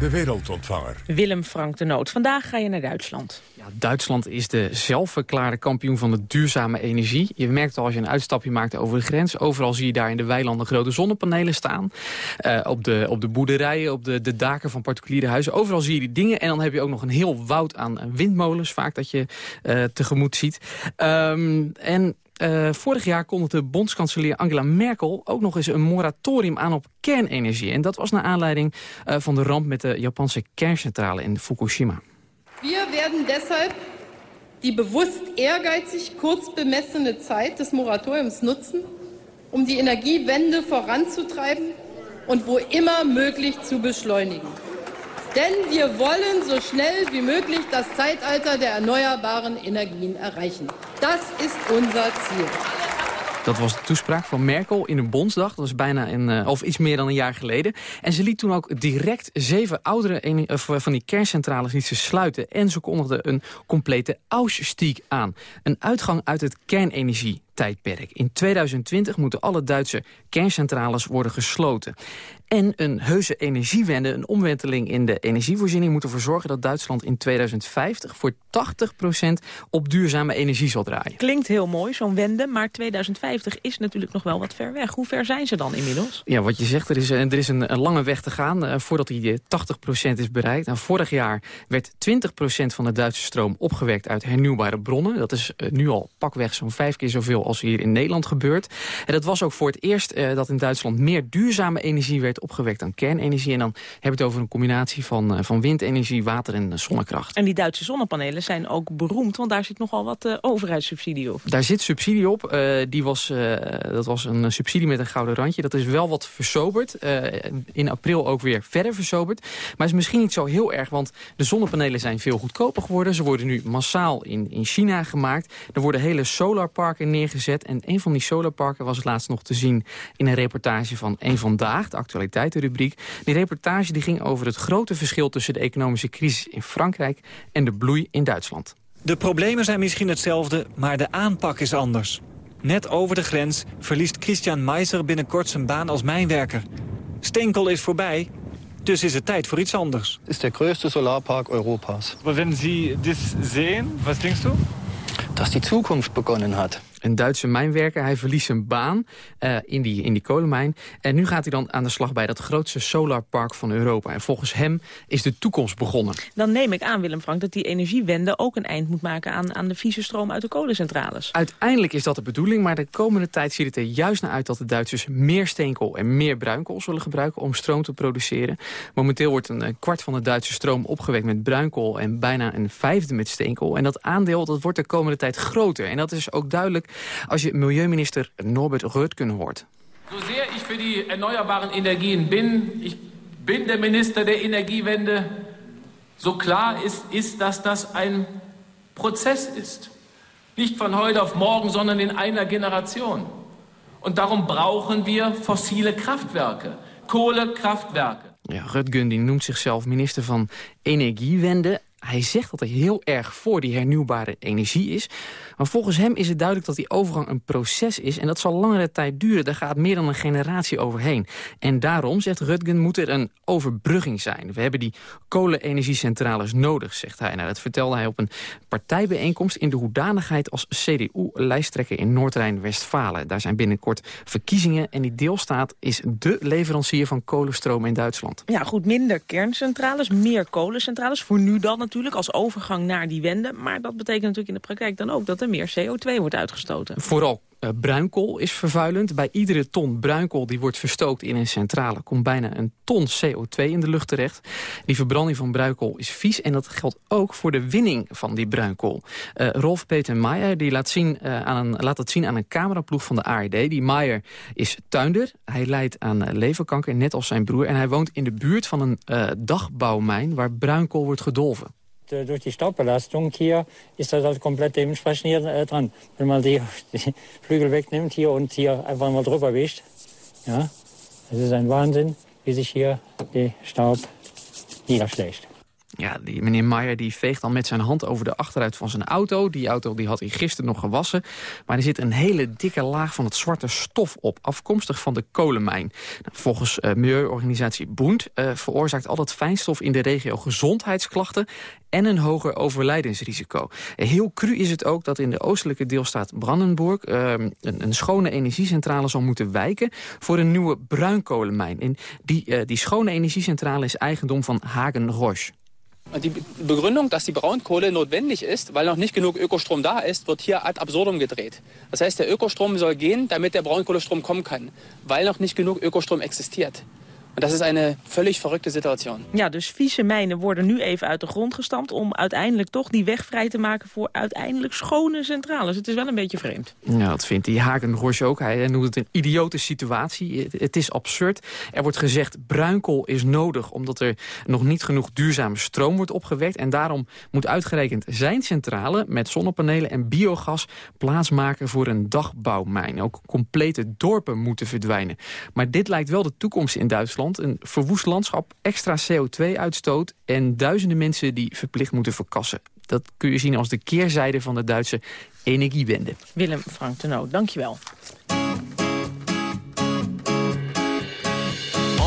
Speaker 1: de wereldontvanger.
Speaker 13: Willem Frank de Noot. Vandaag ga je naar Duitsland.
Speaker 23: Ja, Duitsland is de zelfverklaarde kampioen van de duurzame energie. Je merkt al als je een uitstapje maakt over de grens. Overal zie je daar in de weilanden grote zonnepanelen staan. Uh, op, de, op de boerderijen, op de, de daken van particuliere huizen. Overal zie je die dingen. En dan heb je ook nog een heel woud aan windmolens vaak dat je uh, tegemoet ziet. Um, en uh, vorig jaar kondigde bondskanselier Angela Merkel ook nog eens een moratorium aan op kernenergie. En dat was naar aanleiding uh, van de ramp met de Japanse kerncentrale in Fukushima.
Speaker 24: Wir werden deshalb die bewusst ehrgeizig kurz bemessene Zeit des Moratoriums nutzen, um die Energiewende voranzutreiben und wo immer möglich zu beschleunigen. Denn wir wollen so schnell wie möglich das Zeitalter der erneuerbaren Energien erreichen. Das ist unser Ziel.
Speaker 23: Dat was de toespraak van Merkel in een Bondsdag. Dat was bijna een, uh, of iets meer dan een jaar geleden. En ze liet toen ook direct zeven oudere van die kerncentrales niet sluiten. En ze kondigde een complete Ausstieg aan. Een uitgang uit het kernenergie tijdperk. In 2020 moeten alle Duitse kerncentrales worden gesloten. En een heuse energiewende, een omwenteling in de energievoorziening... moet ervoor zorgen dat Duitsland in 2050 voor 80% op duurzame energie zal draaien.
Speaker 13: Klinkt heel mooi, zo'n wende, maar 2050 is natuurlijk nog wel wat ver weg. Hoe ver zijn ze dan inmiddels?
Speaker 23: Ja, wat je zegt, er is, er is een, een lange weg te gaan uh, voordat die 80% is bereikt. Nou, vorig jaar werd 20% van de Duitse stroom opgewekt uit hernieuwbare bronnen. Dat is uh, nu al pakweg zo'n vijf keer zoveel als hier in Nederland gebeurt. En dat was ook voor het eerst uh, dat in Duitsland meer duurzame energie werd opgewekt aan kernenergie. En dan heb je het over een combinatie van, uh, van windenergie, water en zonnekracht.
Speaker 13: En die Duitse zonnepanelen zijn ook beroemd, want daar zit nogal wat uh, overheidssubsidie op.
Speaker 23: Daar zit subsidie op. die was, dat was een subsidie met een gouden randje. Dat is wel wat versoberd. in april ook weer verder versoberd. Maar is misschien niet zo heel erg, want de zonnepanelen zijn veel goedkoper geworden. Ze worden nu massaal in, in China gemaakt. Er worden hele solarparken neergezet. En een van die solarparken was het laatst nog te zien in een reportage van Eén Vandaag, de actualiteitenrubriek. Die reportage die ging over het grote verschil tussen de economische crisis in Frankrijk en de bloei in Duitsland.
Speaker 25: De problemen zijn misschien hetzelfde, maar de aanpak is anders. Net over de grens verliest Christian Meiser binnenkort zijn baan als mijnwerker.
Speaker 26: Steenkool is voorbij, dus is het tijd voor iets anders.
Speaker 25: Het is de grootste Solarpark Europas.
Speaker 27: Maar wenn Sie dit zien, wat denkst du?
Speaker 25: Dat die toekomst begonnen had.
Speaker 23: Een Duitse mijnwerker, hij verliest zijn baan uh, in, die, in die kolenmijn. En nu gaat hij dan aan de slag bij dat grootste solarpark van Europa. En volgens hem is de toekomst begonnen.
Speaker 28: Dan neem ik aan, Willem Frank, dat die energiewende ook een eind moet maken... aan, aan de vieze stroom uit de kolencentrales.
Speaker 23: Uiteindelijk is dat de bedoeling, maar de komende tijd ziet het er juist naar uit... dat de Duitsers meer steenkool en meer bruinkool zullen gebruiken om stroom te produceren. Momenteel wordt een kwart van de Duitse stroom opgewekt met bruinkool... en bijna een vijfde met steenkool. En dat aandeel dat wordt de komende tijd groter. En dat is ook duidelijk als je milieuminister Norbert Röttgen hoort.
Speaker 29: So sehr ich für die erneuerbaren Energien bin, ich bin der Minister der Energiewende, so klar ist, ist, dass das ein Prozess ist. Nicht von heute auf morgen, sondern in einer Generation. Und darum brauchen wir fossile Kraftwerke, Kohlekraftwerke.
Speaker 23: Ja, Rutgen die noemt zichzelf minister van Energiewende. Hij zegt dat hij heel erg voor die hernieuwbare energie is. Maar volgens hem is het duidelijk dat die overgang een proces is... en dat zal langere tijd duren. Daar gaat meer dan een generatie overheen. En daarom, zegt Rutgen, moet er een overbrugging zijn. We hebben die kolenenergiecentrales nodig, zegt hij. Nou, dat vertelde hij op een partijbijeenkomst... in de hoedanigheid als CDU-lijsttrekker in Noord-Rijn-Westfalen. Daar zijn binnenkort verkiezingen... en die deelstaat is de leverancier van kolenstroom in Duitsland.
Speaker 28: Ja, goed, minder kerncentrales, meer kolencentrales. Voor nu dan natuurlijk, als overgang naar die wende. Maar dat betekent natuurlijk in de praktijk dan ook... dat er meer CO2 wordt uitgestoten.
Speaker 23: Vooral uh, bruinkool is vervuilend. Bij iedere ton bruinkool die wordt verstookt in een centrale... komt bijna een ton CO2 in de lucht terecht. Die verbranding van bruinkool is vies en dat geldt ook voor de winning van die bruinkool. Uh, Rolf Peter Maier die laat, zien, uh, aan laat dat zien aan een cameraploeg van de ARD. Die Maier is tuinder. Hij lijdt aan leverkanker, net als zijn broer. En hij woont in de buurt van een dagbouwmijn waar bruinkool wordt gedolven.
Speaker 30: Durch die Staubbelastung hier ist das halt komplett dementsprechend hier äh, dran. Wenn man die, die, Flügel wegnimmt hier und hier einfach mal drüber wischt, ja, es ist ein Wahnsinn, wie sich hier der Staub niederschlägt.
Speaker 23: Ja, die meneer Meijer die veegt dan met zijn hand over de achteruit van zijn auto. Die auto die had hij gisteren nog gewassen. Maar er zit een hele dikke laag van het zwarte stof op. Afkomstig van de kolenmijn. Nou, volgens uh, milieuorganisatie Boend uh, veroorzaakt al dat fijnstof in de regio gezondheidsklachten en een hoger overlijdensrisico. Heel cru is het ook dat in de oostelijke deelstaat Brandenburg... Een, een, schone energiecentrale zal moeten wijken voor een nieuwe bruinkolenmijn. En die, die schone energiecentrale is eigendom van Hagen Roche.
Speaker 13: Die Begründung, dass die Braunkohle notwendig ist, weil noch nicht genug Ökostrom da ist, wird hier ad absurdum gedreht. Das heißt, der Ökostrom soll gehen, damit der Braunkohlestrom kommen kann, weil noch nicht genug Ökostrom existiert. En dat is een völlig verrückte situatie.
Speaker 28: Ja, dus vieze mijnen worden nu even uit de grond gestampt... om uiteindelijk toch die weg vrij te maken voor uiteindelijk schone centrales. Het is wel een beetje vreemd.
Speaker 23: Ja, dat vindt die Hagen Roche ook. Hij noemt het een idiote situatie. Het is absurd. Er wordt gezegd bruinkool is nodig... omdat er nog niet genoeg duurzame stroom wordt opgewekt. En daarom moet uitgerekend zijn centrale... met zonnepanelen en biogas plaatsmaken voor een dagbouwmijn. Ook complete dorpen moeten verdwijnen. Maar dit lijkt wel de toekomst in Duitsland een verwoest landschap, extra CO2-uitstoot... en duizenden mensen die verplicht moeten verkassen. Dat kun je zien als de keerzijde van de Duitse energiewende.
Speaker 28: Willem Frank Teno, dankjewel.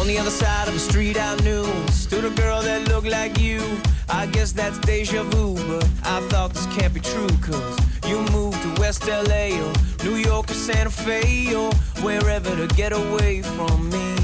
Speaker 28: On the other side of the street I knew Stood a girl that looked like you I guess that's deja vu But I thought this can't be true Cause you moved to West LA Or New York or Santa Fe Or wherever to get away from me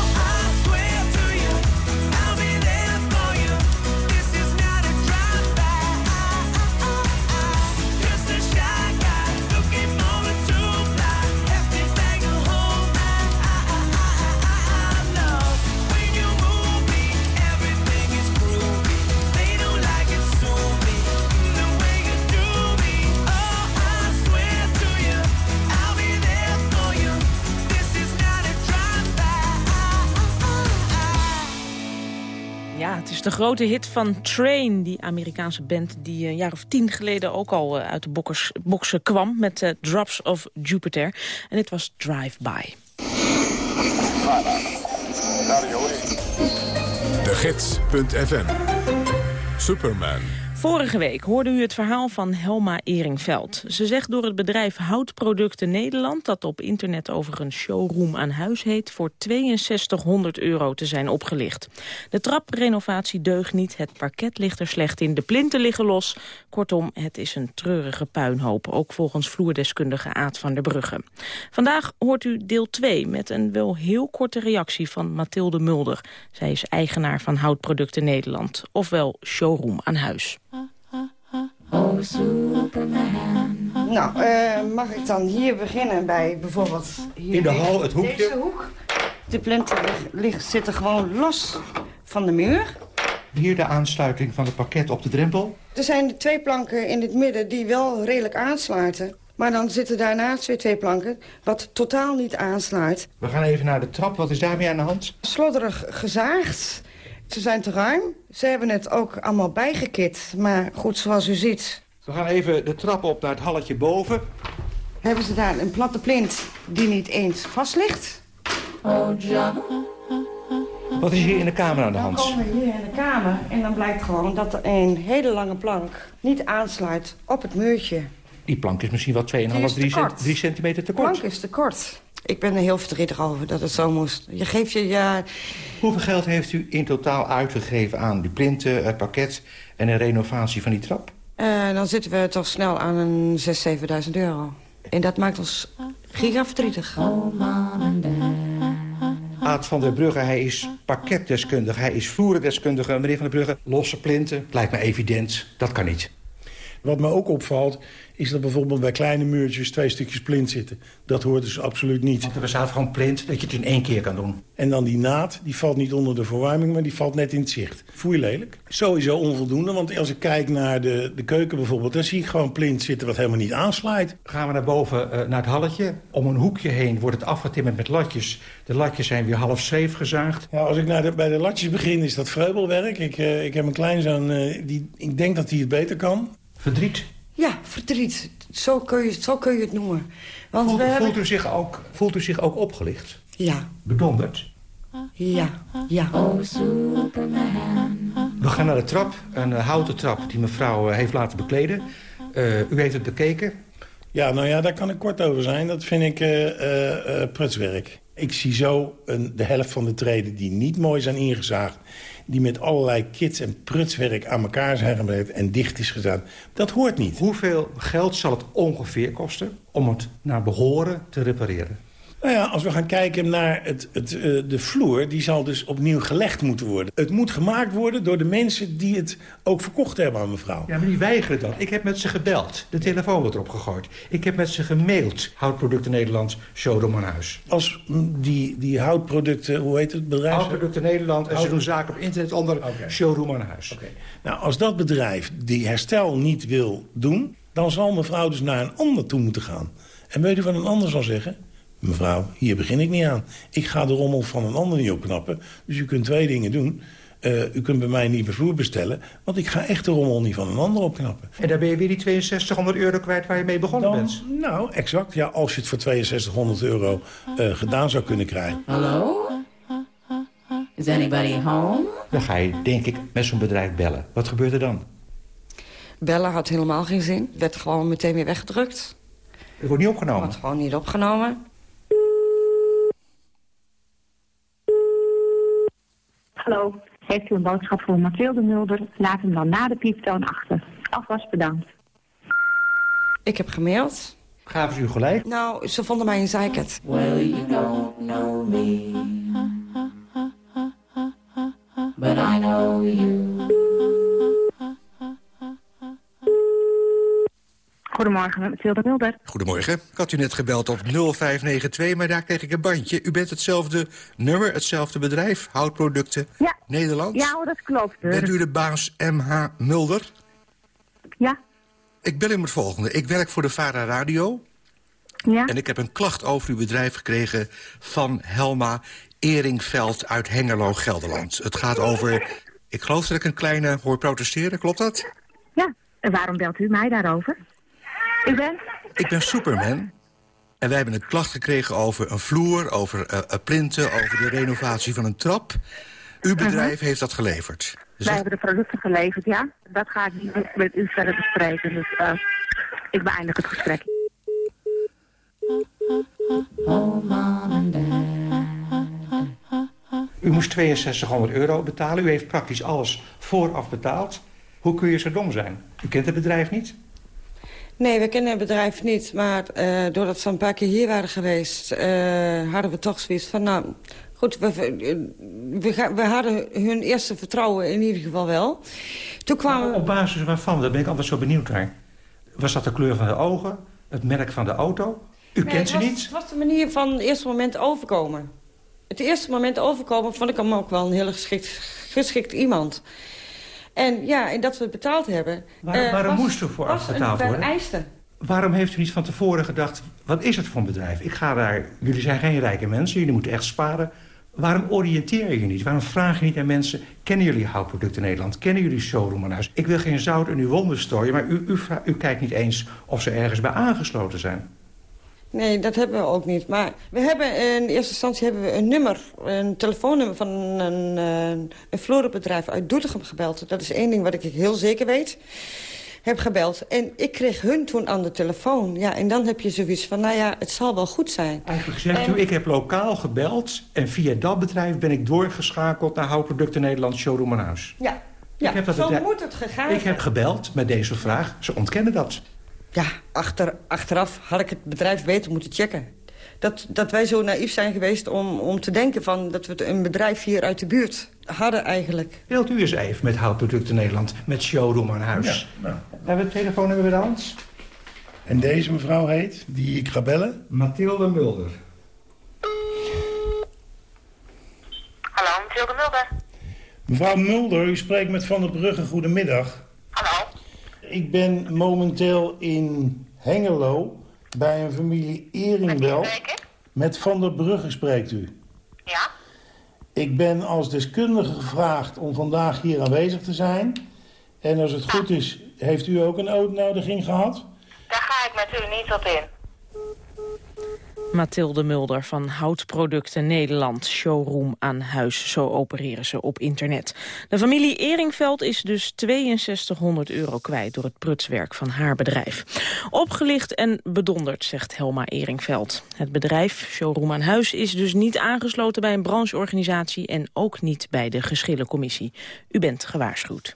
Speaker 13: de grote hit van Train, die Amerikaanse band... die een jaar of tien geleden ook al eh, uit de bokkers, boksen kwam... met eh, Drops of Jupiter. En dit was Drive By.
Speaker 1: De Gids.fm. Superman.
Speaker 13: Vorige week hoorde u het verhaal van Helma Eringveld. Ze zegt door het bedrijf Houtproducten Nederland... dat op internet overigens showroom aan huis heet... voor 6200 euro te zijn opgelicht. De traprenovatie deugt niet, het parket ligt er slecht in... de plinten liggen los. Kortom, het is een treurige puinhoop. Ook volgens vloerdeskundige Aad van der Brugge. Vandaag hoort u deel 2 met een wel heel korte reactie van Mathilde Mulder. Zij is eigenaar van Houtproducten Nederland. Ofwel showroom aan huis.
Speaker 31: Oh, Superman. Nou, eh, mag ik dan hier beginnen bij bijvoorbeeld... Hier
Speaker 32: In de hal, het hoekje.
Speaker 31: Deze hoek. De lig- zitten gewoon los van de muur.
Speaker 32: Hier de aansluiting van het pakket op de drempel.
Speaker 31: Er zijn twee planken in het midden die wel redelijk aansluiten. Maar dan zitten daarnaast weer twee planken wat totaal niet aansluit.
Speaker 32: We gaan even naar de trap. Wat is daarmee aan de hand?
Speaker 31: Slodderig gezaagd. Ze zijn te ruim. Ze hebben het ook allemaal bijgekit. Maar goed, zoals u ziet...
Speaker 32: We gaan even de trap op naar het halletje boven.
Speaker 31: hebben ze daar een platte plint die niet eens vast ligt. Oh, John.
Speaker 32: Wat is hier in de kamer aan de
Speaker 31: Dan
Speaker 32: hand?
Speaker 31: komen we hier in de kamer en dan blijkt gewoon dat er een hele lange plank niet aansluit op het muurtje.
Speaker 32: Die plank is misschien wel 2,5,
Speaker 31: Die is
Speaker 32: 3,
Speaker 31: te kort.
Speaker 32: 3 centimeter te
Speaker 31: De
Speaker 32: kort.
Speaker 31: plank is te kort. Ik ben er heel verdrietig over dat het zo moest. Je geeft je ja,
Speaker 32: Hoeveel geld heeft u in totaal uitgegeven aan die plinten, het pakket en de renovatie van die trap?
Speaker 31: eh, dan zitten we toch snel aan een 6.000, 7.000 euro. En dat maakt ons giga verdrietig.
Speaker 32: Aad van der Brugge, hij is parketdeskundige, hij is vloerendeskundige. Meneer van der Brugge, losse plinten, lijkt me evident, dat kan niet.
Speaker 33: Wat me ook opvalt, is dat bijvoorbeeld bij kleine muurtjes twee stukjes plint zitten. Dat hoort dus absoluut niet.
Speaker 32: Want er bestaat gewoon plint dat je het in één keer kan doen.
Speaker 33: En dan die naad, die valt niet onder de verwarming, maar die valt net in het zicht. Voel je lelijk? Sowieso onvoldoende, want als ik kijk naar de, de keuken bijvoorbeeld... dan zie ik gewoon plint zitten wat helemaal niet aansluit.
Speaker 32: Gaan we naar boven eh, naar het halletje. Om een hoekje heen wordt het afgetimmerd met latjes. De latjes zijn weer half zeef gezaagd.
Speaker 33: Ja, als ik naar de, bij de latjes begin, is dat vreubelwerk. Ik, eh, ik heb een kleinzoon, eh, die, ik denk dat hij het beter kan.
Speaker 32: Verdriet.
Speaker 31: Ja, verdriet. Zo kun je, zo kun je het noemen. Want
Speaker 32: Voelt,
Speaker 31: we hebben...
Speaker 32: voelt, u zich ook, voelt u zich ook opgelicht?
Speaker 31: Ja.
Speaker 32: Bedonderd?
Speaker 31: Ja, ja.
Speaker 32: We gaan naar de trap, een eh, houten trap die mevrouw eh, heeft laten bekleden. Eh, u heeft het bekeken.
Speaker 33: Ja, nou ja, daar kan ik kort over zijn. Dat vind ik eh, eh, eh, prutswerk. Ik zie zo een, de helft van de treden die niet mooi zijn ingezaagd... die met allerlei kits en prutswerk aan elkaar zijn gebracht en dicht is gedaan. Dat hoort niet.
Speaker 32: Hoeveel geld zal het ongeveer kosten om het naar behoren te repareren?
Speaker 33: Nou ja, als we gaan kijken naar het, het, eh, de vloer, die zal dus opnieuw gelegd moeten worden. Het moet gemaakt worden door de mensen die het ook verkocht hebben aan mevrouw.
Speaker 32: Ja, maar die weigeren dat. Ik heb met ze gebeld. De telefoon wordt erop gegooid. Ik heb met ze gemaild. Houtproducten Nederland, showroom aan huis.
Speaker 33: Als die, die houtproducten, hoe heet het bedrijf?
Speaker 32: Houtproducten Nederland. En ze doen zaken op internet onder showroom aan huis.
Speaker 33: Nou, als dat bedrijf die herstel niet wil doen... dan zal mevrouw dus naar een ander toe moeten gaan. En weet u wat een ander zal zeggen? Mevrouw, hier begin ik niet aan. Ik ga de rommel van een ander niet opknappen. Dus u kunt twee dingen doen. Eh, u kunt bij mij nieuwe vloer bestellen. Want ik ga echt de rommel niet van een ander opknappen.
Speaker 32: En daar ben je weer die 6200 euro kwijt waar je mee begonnen
Speaker 33: Dan-
Speaker 32: bent.
Speaker 33: Nou, exact. Ja, als je het voor 6200 euro eh, gedaan zou kunnen krijgen.
Speaker 34: Hallo? Is anybody home?
Speaker 32: Dan ga je, denk ik, met zo'n bedrijf bellen. Wat gebeurt er dan?
Speaker 31: Bellen had helemaal geen zin. Werd gewoon meteen weer weggedrukt.
Speaker 32: Het wordt niet opgenomen.
Speaker 31: Wordt gewoon niet opgenomen.
Speaker 35: Hallo, heeft u een boodschap voor Mathilde Mulder? Laat hem dan na de pieptoon achter. Alvast bedankt.
Speaker 31: Ik heb gemaild.
Speaker 32: Gaven ze u gelijk?
Speaker 31: Nou, ze vonden mij een zeikert.
Speaker 34: Well, you don't know me. But I know you.
Speaker 35: Goedemorgen, Mathilde Mulder.
Speaker 32: Goedemorgen. Ik had u net gebeld op 0592, maar daar kreeg ik een bandje. U bent hetzelfde nummer, hetzelfde bedrijf, houtproducten,
Speaker 35: Ja.
Speaker 32: Nederland.
Speaker 35: Ja, dat klopt. hoor.
Speaker 32: Bent u de baas MH Mulder?
Speaker 35: Ja.
Speaker 32: Ik bel u met het volgende. Ik werk voor de VARA Radio.
Speaker 35: Ja.
Speaker 32: En ik heb een klacht over uw bedrijf gekregen van Helma Eringveld uit Hengelo, Gelderland. Het gaat over, ik geloof dat ik een kleine hoor protesteren, klopt dat?
Speaker 35: Ja, en waarom belt u mij daarover? U bent?
Speaker 32: Ik ben Superman. En wij hebben een klacht gekregen over een vloer, over eh, eh, plinten, over de renovatie van een trap. Uw bedrijf heeft dat geleverd.
Speaker 35: Wij hebben de producten geleverd, ja. Dat ga ik niet met- met u verder bespreken. Dus eh, ik beëindig het gesprek.
Speaker 32: U moest 6200 euro betalen. U heeft praktisch alles vooraf betaald. Hoe kun je zo dom zijn? U kent het bedrijf niet?
Speaker 31: Nee, we kennen het bedrijf niet. Maar eh, doordat ze een paar keer hier waren geweest... eh, hadden we toch zoiets van... Nou, goed, we, we, we hadden hun eerste vertrouwen in ieder geval wel. Toen kwamen...
Speaker 32: Op basis waarvan? Daar ben ik altijd zo benieuwd naar. Was dat de kleur van de ogen? Het merk van de auto? U
Speaker 31: Nee,
Speaker 32: kent ze
Speaker 31: was,
Speaker 32: niet?
Speaker 31: Het was de manier van het eerste moment overkomen. Het eerste moment overkomen vond ik hem ook wel een heel geschikt, geschikt iemand. En ja, en dat we het betaald hebben...
Speaker 32: Waarom-
Speaker 31: eh,
Speaker 32: waarom
Speaker 31: was-
Speaker 32: moest er vooraf
Speaker 31: was een
Speaker 32: betaald worden?
Speaker 31: vereiste.
Speaker 32: Waarom heeft u niet van tevoren gedacht... wat is het voor een bedrijf? Ik ga daar... Jullie zijn geen rijke mensen, jullie moeten echt sparen. Waarom oriënteer je je niet? Waarom vraag je niet aan mensen... kennen jullie houtproducten Nederland? Kennen jullie showroom aan huis? Ik wil geen zout in uw wonden strooien... maar u, u, u kijkt niet eens of ze ergens bij aangesloten zijn.
Speaker 31: Nee, dat hebben we ook niet. Maar we hebben in eerste instantie hebben we een nummer, een telefoonnummer van een, een, een florenbedrijf uit Doetinchem gebeld. Dat is één ding wat ik heel zeker weet. Heb gebeld. En ik kreeg hun toen aan de telefoon. Ja, en dan heb je zoiets van, nou ja, het zal wel goed zijn.
Speaker 32: Eigenlijk zegt
Speaker 31: En-
Speaker 32: u, ik heb lokaal gebeld... en via dat bedrijf ben ik doorgeschakeld naar Houtproducten Nederland Showroom aan huis.
Speaker 31: Ja, ja
Speaker 32: heb dat
Speaker 31: zo
Speaker 32: bedrijf-
Speaker 31: moet het gegaan
Speaker 32: Ik heb gebeld met deze vraag. Ze ontkennen dat.
Speaker 31: Ja, achter, achteraf had ik het bedrijf beter moeten checken. Dat, dat wij zo naïef zijn geweest om, om te denken van dat we een bedrijf hier uit de buurt hadden eigenlijk.
Speaker 32: Wilt u eens even met Houtproducten Nederland, met showroom aan huis? Hebben we het telefoonnummer bij de hand?
Speaker 33: En deze mevrouw heet, die ik ga bellen?
Speaker 32: Mathilde Mulder.
Speaker 35: Hallo, Mathilde Mulder.
Speaker 33: Mevrouw Mulder, u spreekt met Van der Brugge. Goedemiddag.
Speaker 35: Hallo.
Speaker 33: Ik ben momenteel in Hengelo bij een familie Eringwel. Met Van der Brugge spreekt u.
Speaker 35: Ja?
Speaker 33: Ik ben als deskundige gevraagd om vandaag hier aanwezig te zijn. En als het goed is, heeft u ook een uitnodiging gehad?
Speaker 35: Daar ga ik met u niet op in.
Speaker 13: Mathilde Mulder van Houtproducten Nederland. Showroom aan huis, zo opereren ze op internet. De familie Eringveld is dus 6200 euro kwijt... door het prutswerk van haar bedrijf. Opgelicht en bedonderd, zegt Helma Eringveld. Het bedrijf, Showroom aan huis, is dus niet aangesloten bij een brancheorganisatie... en ook niet bij de geschillencommissie. U bent gewaarschuwd.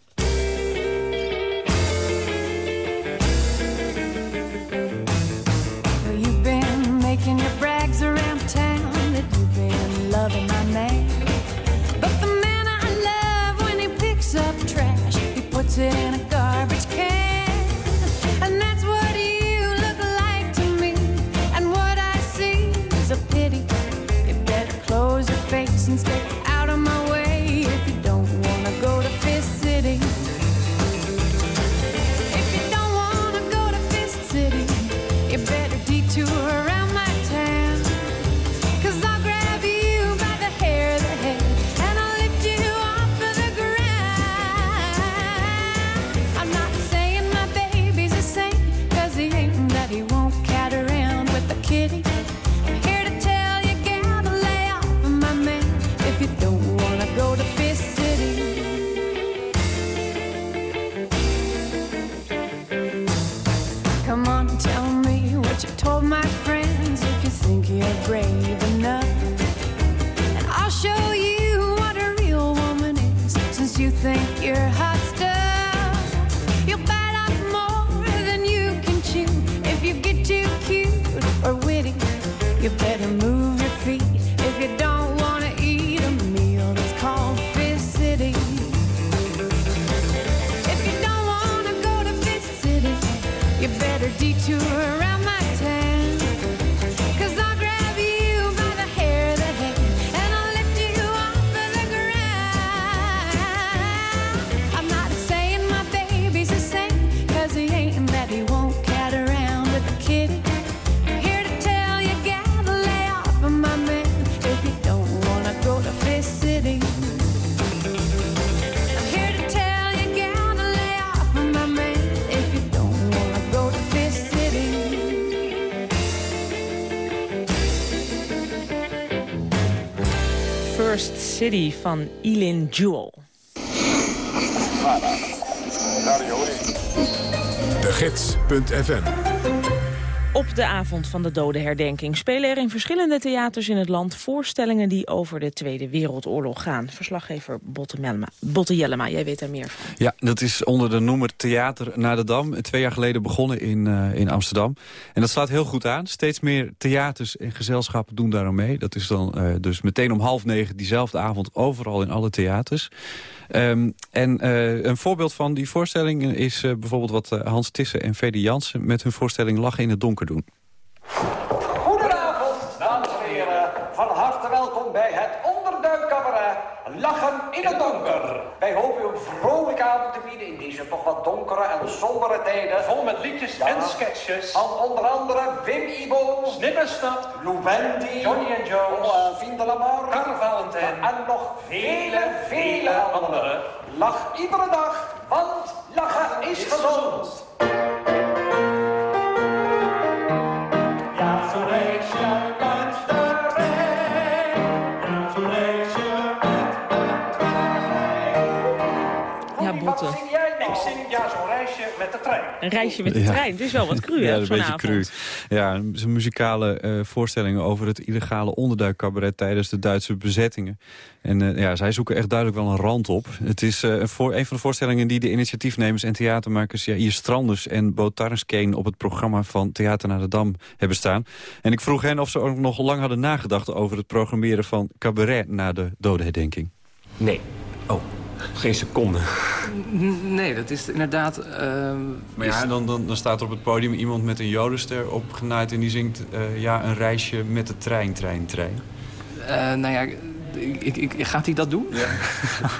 Speaker 13: Van Elin Jewel.
Speaker 1: De Gids.fm
Speaker 13: de avond van de dodenherdenking spelen er in verschillende theaters in het land voorstellingen die over de Tweede Wereldoorlog gaan. Verslaggever Botte Jellema, jij weet daar meer van.
Speaker 36: Ja, dat is onder de noemer Theater naar de Dam. Twee jaar geleden begonnen in, eh, in Amsterdam. En dat slaat heel goed aan. Steeds meer theaters en gezelschappen doen daar aan mee. Dat is dan eh, dus meteen om half negen diezelfde avond overal in alle theaters. Ehm, en eh, een voorbeeld van die voorstelling is eh, bijvoorbeeld wat eh, Hans Tissen en Fede Jansen... met hun voorstelling Lachen in het Donker doen.
Speaker 37: Goedenavond, dames en heren. Van harte welkom bij het Onderduikcabaret Lachen in het Donker. Wij hopen u een vrolijke avond te bieden in deze toch wat donkere en sombere tijden. Vol met liedjes en sketches. Van onder andere Wim Ibo, Snipperstad, Lou Bendy, Johnny and Jones, uh, Vien de Lamar, Karl Valentijn en nog vele, vele anderen. Lach iedere dag, want lachen is gezond.
Speaker 13: Een reisje met de
Speaker 36: Ja.
Speaker 13: trein. Het is wel wat cru,
Speaker 36: Ja,
Speaker 13: hè,
Speaker 36: dat is een beetje
Speaker 13: vanavond.
Speaker 36: cru. Ja, een muzikale eh, voorstelling over het illegale onderduikcabaret tijdens de Duitse bezettingen. En eh, ja, zij zoeken echt duidelijk wel een rand op. Het is eh, een, voor, een van de voorstellingen die de initiatiefnemers en theatermakers... Ja, hier Stranders en Bo Tarnskeen op het programma van Theater naar de Dam hebben staan. En ik vroeg hen of ze ook nog lang hadden nagedacht over het programmeren van cabaret na de dodenherdenking.
Speaker 38: Nee. Oh, geen seconde.
Speaker 23: Nee, dat is inderdaad... ehm,
Speaker 36: Maar ja, dan, dan, dan staat er op het podium iemand met een jodenster opgenaaid... en die zingt eh, ja, een reisje met de trein, trein, trein.
Speaker 23: eh, nou ja, ik, ik, gaat hij dat doen? Ja.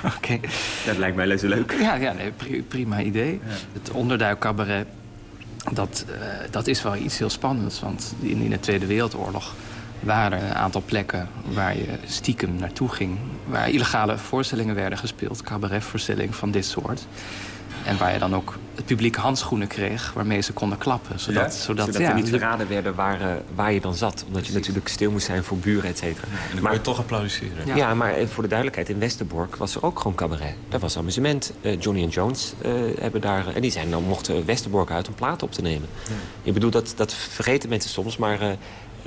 Speaker 23: Oké.
Speaker 38: Dat lijkt mij zo leuk.
Speaker 23: Ja, ja nee, pri- prima idee. Het onderduikcabaret, dat, eh, dat is wel iets heel spannends. Want in, in de Tweede Wereldoorlog waren er een aantal plekken waar je stiekem naartoe ging. Waar illegale voorstellingen werden gespeeld, cabaretvoorstellingen van dit soort. En waar je dan ook het publiek handschoenen kreeg waarmee ze konden klappen. Zodat, zodat,
Speaker 38: Zodat
Speaker 23: ja,
Speaker 38: er niet
Speaker 23: de-
Speaker 38: verraden werden waar, eh, waar je dan zat. Omdat je natuurlijk stil moest zijn voor buren, et cetera.
Speaker 36: En dan kun je toch applaudisseren.
Speaker 38: Ja. maar eh, voor de duidelijkheid, in Westerbork was er ook gewoon cabaret. Daar was amusement. Eh, Johnny and Jones eh, hebben daar... En die zijn dan mochten Westerbork uit om platen op te nemen. Ik bedoel, dat, dat vergeten mensen soms, maar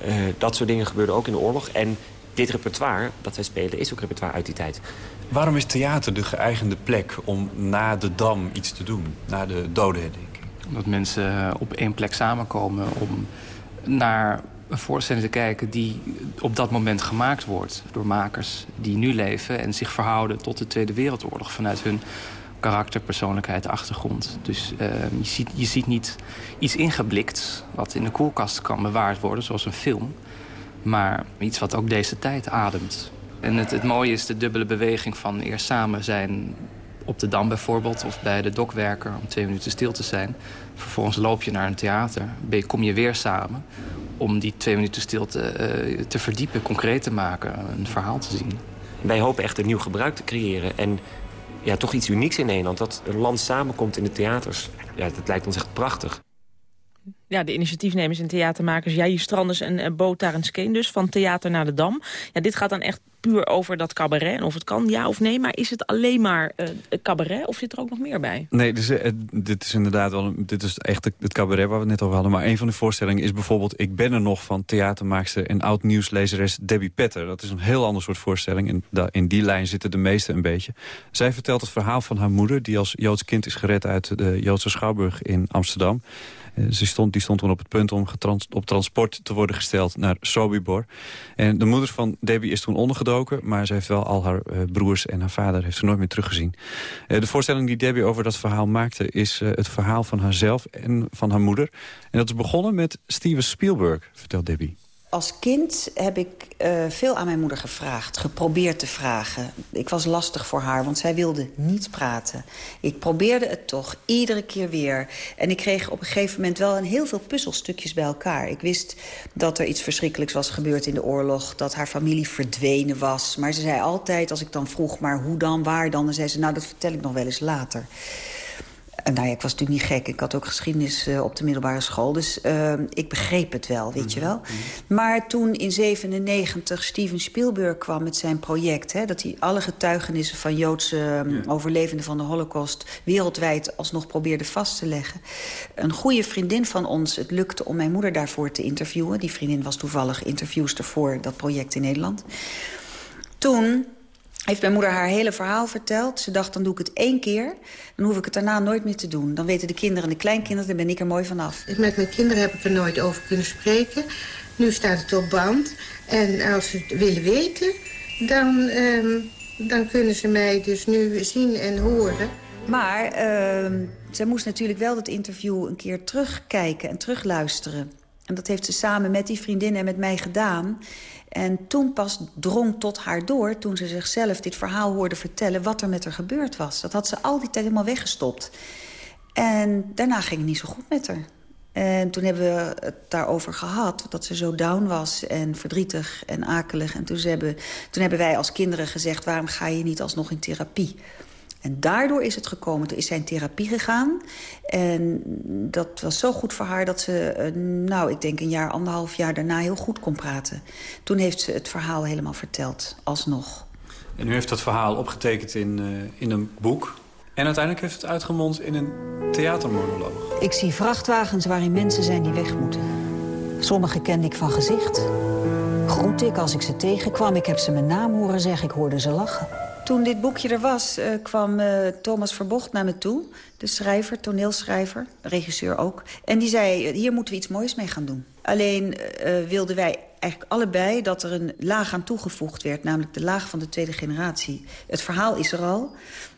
Speaker 38: eh, dat soort dingen gebeurden ook in de oorlog. En dit repertoire dat wij spelen is ook repertoire uit die tijd.
Speaker 36: Waarom is theater de geëigende plek om na de Dam iets te doen? Na de dodenherdenking?
Speaker 23: Dat mensen eh, op één plek samenkomen om naar een voorstelling te kijken... die op dat moment gemaakt wordt door makers die nu leven... en zich verhouden tot de Tweede Wereldoorlog vanuit hun karakter, persoonlijkheid, achtergrond. Dus eh, je, ziet, je ziet niet iets ingeblikt wat in de koelkast kan bewaard worden, zoals een film... maar iets wat ook deze tijd ademt. En het, het mooie is de dubbele beweging van eerst samen zijn op de Dam bijvoorbeeld... of bij de dokwerker om twee minuten stil te zijn. Vervolgens loop je naar een theater, kom je weer samen... om die twee minuten stilte eh, te verdiepen, concreet te maken, een verhaal te zien.
Speaker 38: Wij hopen echt een nieuw gebruik te creëren. En ja, toch iets unieks in Nederland. Dat een land samenkomt in de theaters. Ja, dat lijkt ons echt prachtig.
Speaker 13: Ja, de initiatiefnemers en theatermakers Jair Stranders en uh, Bo dus, van Theater naar de Dam. Ja, dit gaat dan echt puur over dat cabaret en of het kan, ja of nee. Maar is het alleen maar uh, cabaret of zit er ook nog meer bij?
Speaker 36: Nee, dus, dit is inderdaad wel dit is echt het cabaret waar we het net over hadden. Maar een van de voorstellingen is bijvoorbeeld Ik ben er nog van theatermaakster en oud-nieuwslezeres Debbie Petter. Dat is een heel ander soort voorstelling. En in die lijn zitten de meeste een beetje. Zij vertelt het verhaal van haar moeder... die als Joods kind is gered uit de Joodse Schouwburg in Amsterdam. Eh, ze stond, die stond toen op het punt om op transport te worden gesteld naar Sobibor. En de moeder van Debbie is toen ondergedoken... maar ze heeft wel al haar uh, broers en haar vader heeft ze nooit meer teruggezien. Uh, de voorstelling die Debbie over dat verhaal maakte... is het verhaal van haarzelf en van haar moeder. En dat is begonnen met Steven Spielberg, vertelt Debbie.
Speaker 39: Als kind heb ik uh, veel aan mijn moeder gevraagd, geprobeerd te vragen. Ik was lastig voor haar, want zij wilde niet praten. Ik probeerde het toch, iedere keer weer. En ik kreeg op een gegeven moment wel een heel veel puzzelstukjes bij elkaar. Ik wist dat er iets verschrikkelijks was gebeurd in de oorlog... dat haar familie verdwenen was. Maar ze zei altijd, als ik dan vroeg, maar hoe dan, waar dan... dan zei ze, nou, dat vertel ik nog wel eens later nou ja, ik was natuurlijk niet gek. Ik had ook geschiedenis uh, op de middelbare school. Dus uh, ik begreep het wel, weet je wel. Maar toen in 97 Steven Spielberg kwam met zijn project... Hè, dat hij alle getuigenissen van Joodse um, overlevenden van de holocaust... wereldwijd alsnog probeerde vast te leggen. Een goede vriendin van ons, het lukte om mijn moeder daarvoor te interviewen. Die vriendin was toevallig interviewster voor dat project in Nederland. Toen heeft mijn moeder haar hele verhaal verteld. Ze dacht, dan doe ik het één keer. Dan hoef ik het daarna nooit meer te doen. Dan weten de kinderen en de kleinkinderen, dan ben ik er mooi vanaf.
Speaker 40: Met mijn kinderen heb ik er nooit over kunnen spreken. Nu staat het op band. En als ze het willen weten, dan, uh, dan kunnen ze mij dus nu zien en horen.
Speaker 39: Maar uh, zij moest natuurlijk wel dat interview een keer terugkijken en terugluisteren. En dat heeft ze samen met die vriendin en met mij gedaan. En toen pas drong tot haar door, toen ze zichzelf dit verhaal hoorde vertellen... wat er met haar gebeurd was. Dat had ze al die tijd helemaal weggestopt. En daarna ging het niet zo goed met haar. En toen hebben we het daarover gehad, dat ze zo down was en verdrietig en akelig. En toen hebben, toen hebben wij als kinderen gezegd, waarom ga je niet alsnog in therapie? En daardoor is het gekomen. Toen is zij in therapie gegaan. En dat was zo goed voor haar dat ze, eh, nou, ik denk een jaar, anderhalf jaar daarna heel goed kon praten. Toen heeft ze het verhaal helemaal verteld, alsnog.
Speaker 36: En u heeft dat verhaal opgetekend in, uh, in een boek. En uiteindelijk heeft het uitgemond in een theatermonoloog.
Speaker 39: Ik zie vrachtwagens waarin mensen zijn die weg moeten. Sommige kende ik van gezicht. Groet ik als ik ze tegenkwam. Ik heb ze mijn naam horen zeggen, ik hoorde ze lachen. Toen dit boekje er was, uh, kwam uh, Thomas Verbocht naar me toe. De schrijver, toneelschrijver, regisseur ook. En die zei, hier moeten we iets moois mee gaan doen. Alleen wilden wij eigenlijk allebei dat er een laag aan toegevoegd werd. Namelijk de laag van de tweede generatie. Het verhaal is er al.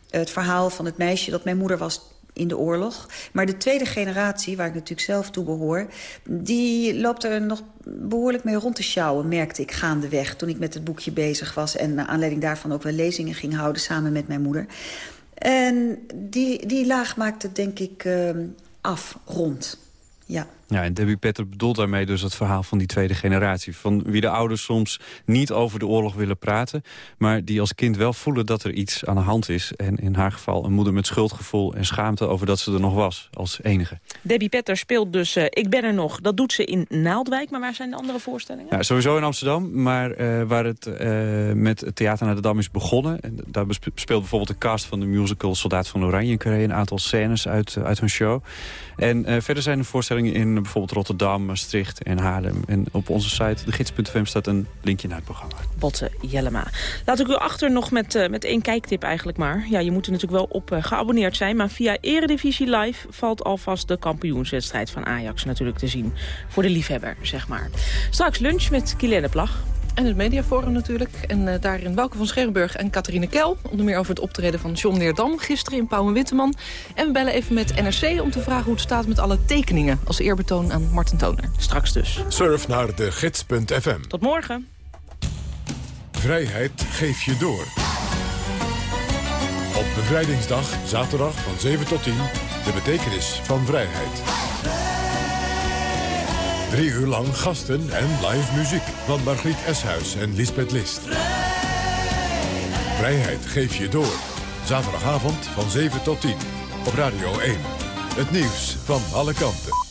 Speaker 39: Het verhaal van het meisje dat mijn moeder was in de oorlog. Maar de tweede generatie, waar ik natuurlijk zelf toe behoor... die loopt er nog behoorlijk mee rond te sjouwen, merkte ik gaandeweg... toen ik met het boekje bezig was en naar aanleiding daarvan ook wel lezingen ging houden... samen met mijn moeder. En die, die laag maakte denk ik uh, af, rond. Ja.
Speaker 36: Ja, en Debbie Petter bedoelt daarmee dus het verhaal van die tweede generatie. Van wie de ouders soms niet over de oorlog willen praten... maar die als kind wel voelen dat er iets aan de hand is. En in haar geval een moeder met schuldgevoel en schaamte... over dat ze er nog was, als enige.
Speaker 13: Debbie Petter speelt dus uh, Ik ben er nog. Dat doet ze in Naaldwijk, maar waar zijn de andere voorstellingen?
Speaker 36: Ja, sowieso in Amsterdam, maar uh, waar het uh, met het Theater naar de Dam is begonnen... En daar speelt bijvoorbeeld de cast van de musical Soldaat van Oranje... een aantal scènes uit, uit hun show. En verder zijn er voorstellingen in bijvoorbeeld Rotterdam, Maastricht en Haarlem. En op onze site, de gids.fm, staat een linkje naar het programma.
Speaker 13: Botte Jellema. Laat ik u achter nog met, uh, met één kijktip eigenlijk maar. Ja, je moet er natuurlijk wel op uh, geabonneerd zijn. Maar via Eredivisie Live valt alvast de kampioenswedstrijd van Ajax natuurlijk te zien. Voor de liefhebber, zeg maar. Straks lunch met Kilene Plag.
Speaker 41: En het Mediaforum natuurlijk. En uh, daarin Welke van Scherrenburg en Catharine Kel. Onder meer over het optreden van John Leerdam gisteren in Pauw en Witteman. En we bellen even met NRC om te vragen hoe het staat met alle tekeningen... als eerbetoon aan Martin Toner.
Speaker 13: Straks dus.
Speaker 1: Surf naar de gids.fm.
Speaker 13: Tot morgen.
Speaker 1: Vrijheid geef je door. Op bevrijdingsdag, zaterdag van 7 tot 10, de betekenis van vrijheid. Drie uur lang gasten en live muziek van Margriet Eshuis en Lisbeth List. Vrijheid geef je door. Zaterdagavond van 7 tot 10 op Radio 1. Het nieuws van alle kanten.